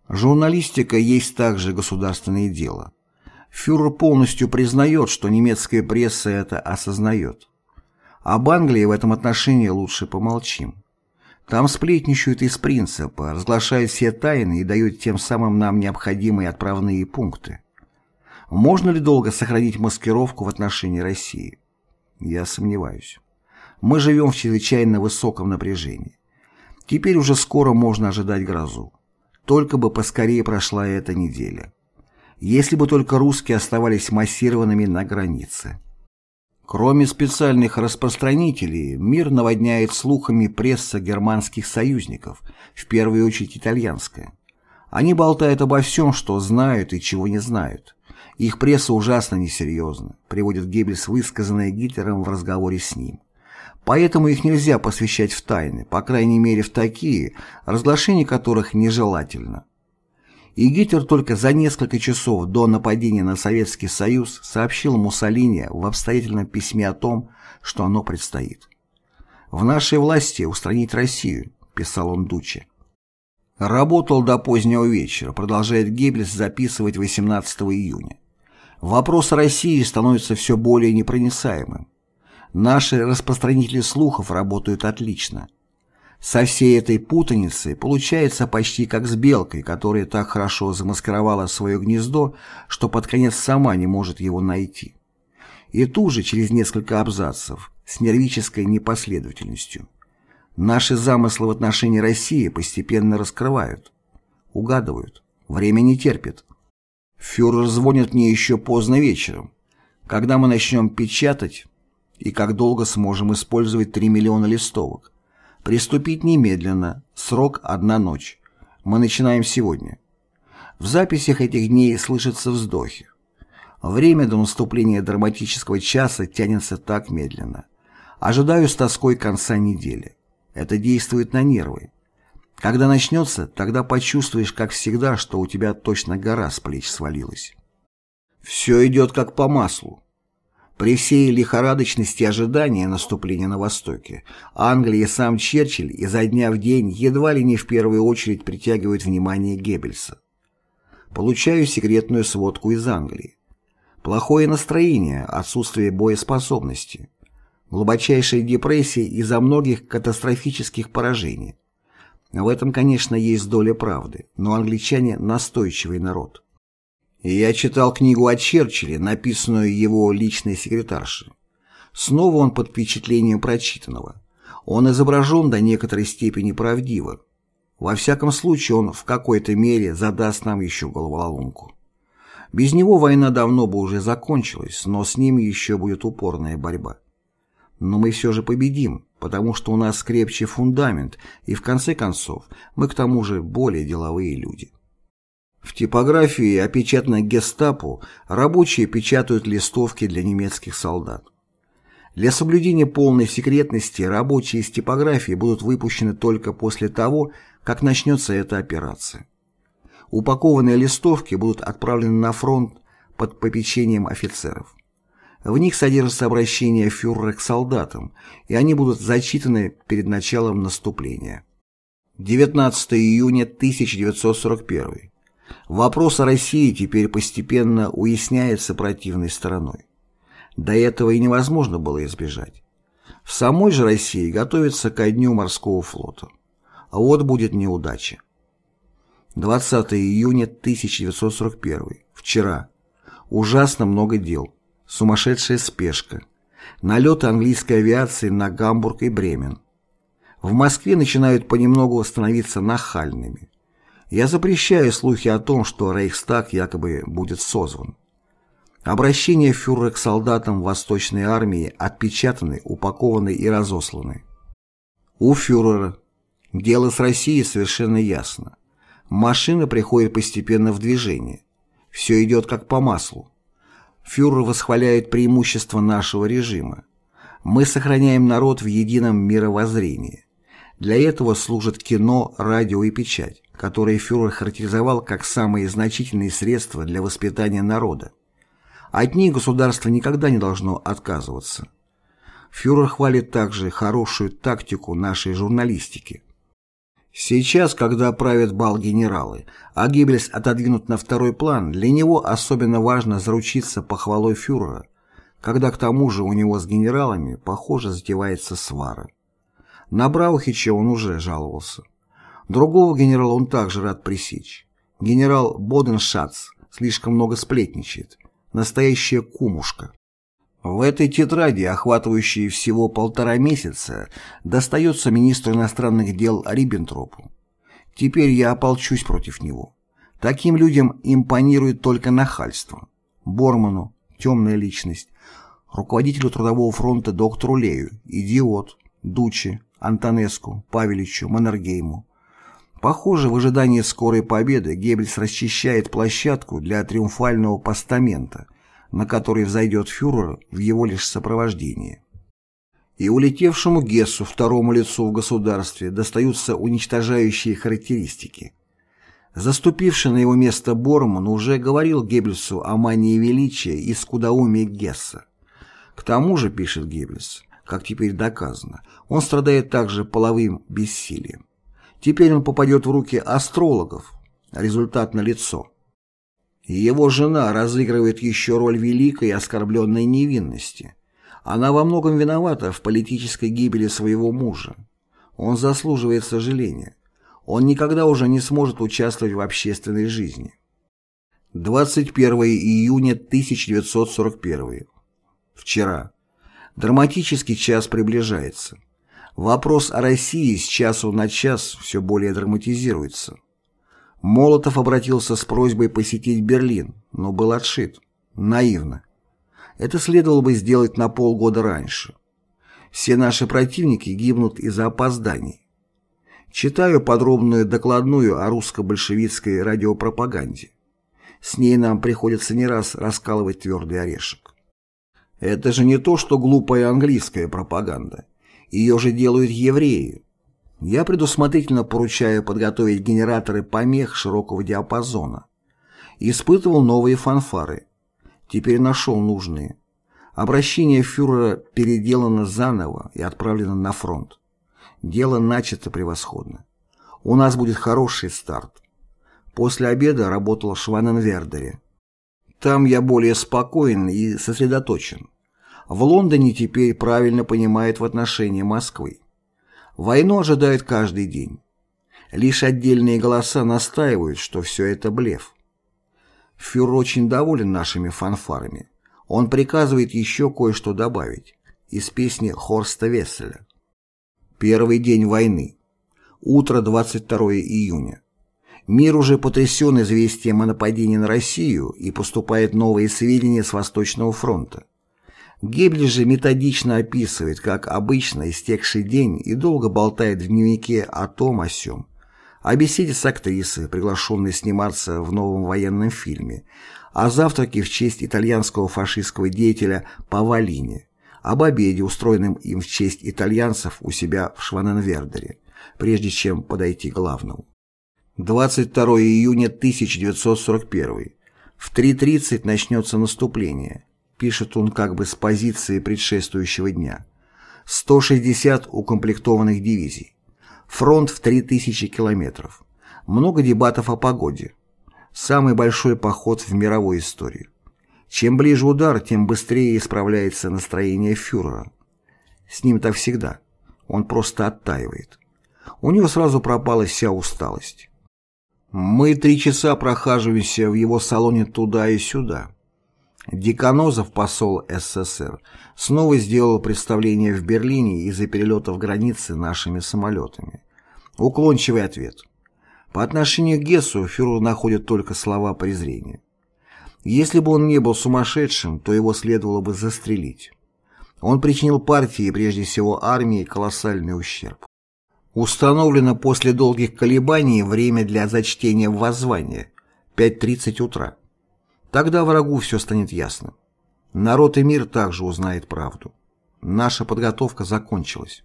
Журналистика есть также государственное дело. Фюрер полностью признает, что немецкая пресса это осознает. Об Англии в этом отношении лучше помолчим. Там сплетничают из принципа, разглашают все тайны и дают тем самым нам необходимые отправные пункты. Можно ли долго сохранить маскировку в отношении России? Я сомневаюсь. Мы живем в чрезвычайно высоком напряжении. Теперь уже скоро можно ожидать грозу. Только бы поскорее прошла эта неделя. Если бы только русские оставались массированными на границе. Кроме специальных распространителей, мир наводняет слухами пресса германских союзников, в первую очередь итальянская. Они болтают обо всем, что знают и чего не знают. Их пресса ужасно несерьезна, приводит Геббельс высказанное Гитлером в разговоре с ним. Поэтому их нельзя посвящать в тайны, по крайней мере в такие, разглашение которых нежелательно. И Гитлер только за несколько часов до нападения на Советский Союз сообщил Муссолини в обстоятельном письме о том, что оно предстоит. «В нашей власти устранить Россию», – писал он Дуче. Работал до позднего вечера, продолжает Геббельс записывать 18 июня. Вопрос России становится все более непроницаемым. Наши распространители слухов работают отлично. Со всей этой путаницы получается почти как с белкой, которая так хорошо замаскировала свое гнездо, что под конец сама не может его найти. И тут же через несколько абзацев, с нервической непоследовательностью. Наши замыслы в отношении России постепенно раскрывают. Угадывают. Время не терпит. Фюрер звонит мне еще поздно вечером. Когда мы начнем печатать, и как долго сможем использовать 3 миллиона листовок. Приступить немедленно, срок одна ночь. Мы начинаем сегодня. В записях этих дней слышатся вздохи. Время до наступления драматического часа тянется так медленно. Ожидаю с тоской конца недели. Это действует на нервы. Когда начнется, тогда почувствуешь, как всегда, что у тебя точно гора с плеч свалилась. Все идет как по маслу. При всей лихорадочности ожидания наступления на Востоке, Англия и сам Черчилль изо дня в день едва ли не в первую очередь притягивают внимание Геббельса. Получаю секретную сводку из Англии. Плохое настроение, отсутствие боеспособности, глубочайшая депрессия из-за многих катастрофических поражений. В этом, конечно, есть доля правды, но англичане – настойчивый народ. Я читал книгу о Черчилле, написанную его личной секретаршей. Снова он под впечатлением прочитанного. Он изображен до некоторой степени правдиво. Во всяком случае, он в какой-то мере задаст нам еще головоломку. Без него война давно бы уже закончилась, но с ним еще будет упорная борьба. Но мы все же победим, потому что у нас крепче фундамент, и в конце концов мы к тому же более деловые люди. В типографии, опечатанной гестапо, рабочие печатают листовки для немецких солдат. Для соблюдения полной секретности рабочие из типографии будут выпущены только после того, как начнется эта операция. Упакованные листовки будут отправлены на фронт под попечением офицеров. В них содержатся обращения фюрера к солдатам, и они будут зачитаны перед началом наступления. 19 июня 1941. Вопрос о России теперь постепенно уясняется противной стороной. До этого и невозможно было избежать. В самой же России готовится ко дню морского флота. А вот будет неудача. 20 июня 1941. Вчера. Ужасно много дел. Сумасшедшая спешка. Налеты английской авиации на Гамбург и Бремен. В Москве начинают понемногу становиться нахальными. Я запрещаю слухи о том, что Рейхстаг якобы будет созван. Обращения фюрера к солдатам Восточной армии отпечатаны, упакованы и разосланы. У фюрера дело с Россией совершенно ясно. Машина приходит постепенно в движение. Все идет как по маслу. Фюрер восхваляет преимущества нашего режима. Мы сохраняем народ в едином мировоззрении. Для этого служат кино, радио и печать, которые фюрер характеризовал как самые значительные средства для воспитания народа. От них государство никогда не должно отказываться. Фюрер хвалит также хорошую тактику нашей журналистики. Сейчас, когда правят бал генералы, а Геббельс отодвинут на второй план, для него особенно важно заручиться похвалой фюрера, когда к тому же у него с генералами, похоже, затевается свара. На Браухича он уже жаловался. Другого генерала он также рад пресечь. Генерал Боденшац слишком много сплетничает. Настоящая кумушка. В этой тетради, охватывающей всего полтора месяца, достается министру иностранных дел Риббентропу. Теперь я ополчусь против него. Таким людям импонирует только нахальство. Борману – темная личность, руководителю Трудового фронта доктору Лею – идиот, Дучи, Антонеску, Павеличу, Маннергейму. Похоже, в ожидании скорой победы Геббельс расчищает площадку для триумфального постамента, на который взойдет фюрер в его лишь сопровождении. И улетевшему Гессу, второму лицу в государстве, достаются уничтожающие характеристики. Заступивший на его место Борман уже говорил Геббельсу о мании величия и скудоумии Гесса. К тому же, пишет Геббельс, как теперь доказано, он страдает также половым бессилием. Теперь он попадет в руки астрологов. Результат налицо. Его жена разыгрывает еще роль великой и оскорбленной невинности. Она во многом виновата в политической гибели своего мужа. Он заслуживает сожаления. Он никогда уже не сможет участвовать в общественной жизни. 21 июня 1941. Вчера. Драматический час приближается. Вопрос о России с часу на час все более драматизируется. Молотов обратился с просьбой посетить Берлин, но был отшит. Наивно. Это следовало бы сделать на полгода раньше. Все наши противники гибнут из-за опозданий. Читаю подробную докладную о русско-большевистской радиопропаганде. С ней нам приходится не раз раскалывать твердый орешек. Это же не то, что глупая английская пропаганда. Ее же делают евреи, я предусмотрительно поручаю подготовить генераторы помех широкого диапазона. Испытывал новые фанфары. Теперь нашел нужные. Обращение фюрера переделано заново и отправлено на фронт. Дело начато превосходно. У нас будет хороший старт. После обеда работал в Шваненвердере. Там я более спокоен и сосредоточен. В Лондоне теперь правильно понимает в отношении Москвы. Войну ожидают каждый день. Лишь отдельные голоса настаивают, что все это блеф. Фюрер очень доволен нашими фанфарами. Он приказывает еще кое-что добавить из песни Хорста Весселя. Первый день войны. Утро 22 июня. Мир уже потрясен известием о нападении на Россию и поступают новые сведения с Восточного фронта. Геббель же методично описывает, как обычно истекший день и долго болтает в дневнике о том о сём, о беседе с актрисой, приглашенной сниматься в новом военном фильме, о завтраке в честь итальянского фашистского деятеля Павалини, об обеде, устроенном им в честь итальянцев у себя в Шваненвердере, прежде чем подойти к главному. 22 июня 1941. В 3.30 начнется наступление пишет он как бы с позиции предшествующего дня. 160 укомплектованных дивизий. Фронт в 3000 километров. Много дебатов о погоде. Самый большой поход в мировой истории. Чем ближе удар, тем быстрее исправляется настроение фюрера. С ним-то всегда. Он просто оттаивает. У него сразу пропала вся усталость. Мы три часа прохаживаемся в его салоне туда и сюда. Деканозов, посол СССР, снова сделал представление в Берлине из-за перелетов границы нашими самолетами. Уклончивый ответ. По отношению к Гессу фюрер находит только слова презрения. Если бы он не был сумасшедшим, то его следовало бы застрелить. Он причинил партии и прежде всего армии колоссальный ущерб. Установлено после долгих колебаний время для зачтения воззвания – 5.30 утра. Тогда врагу все станет ясно. Народ и мир также узнает правду. Наша подготовка закончилась.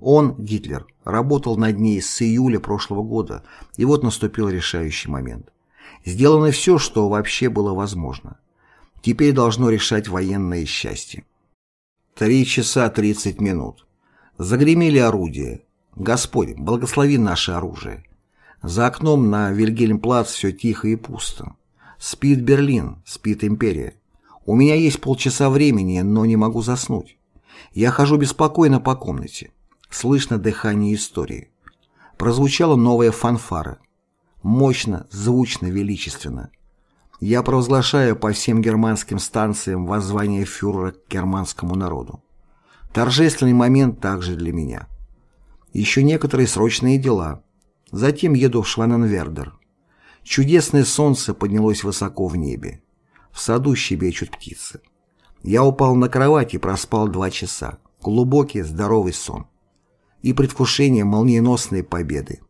Он, Гитлер, работал над ней с июля прошлого года, и вот наступил решающий момент. Сделано все, что вообще было возможно. Теперь должно решать военное счастье. Три часа тридцать минут. Загремели орудия. Господь, благослови наше оружие. За окном на Вильгельмплац все тихо и пусто. Спит Берлин, спит империя. У меня есть полчаса времени, но не могу заснуть. Я хожу беспокойно по комнате. Слышно дыхание истории. Прозвучала новая фанфара. Мощно, звучно, величественно. Я провозглашаю по всем германским станциям воззвание фюрера к германскому народу. Торжественный момент также для меня. Еще некоторые срочные дела. Затем еду в Шваненвердер. Чудесное солнце поднялось высоко в небе. В саду щебечут птицы. Я упал на кровать и проспал два часа. Глубокий, здоровый сон. И предвкушение молниеносной победы.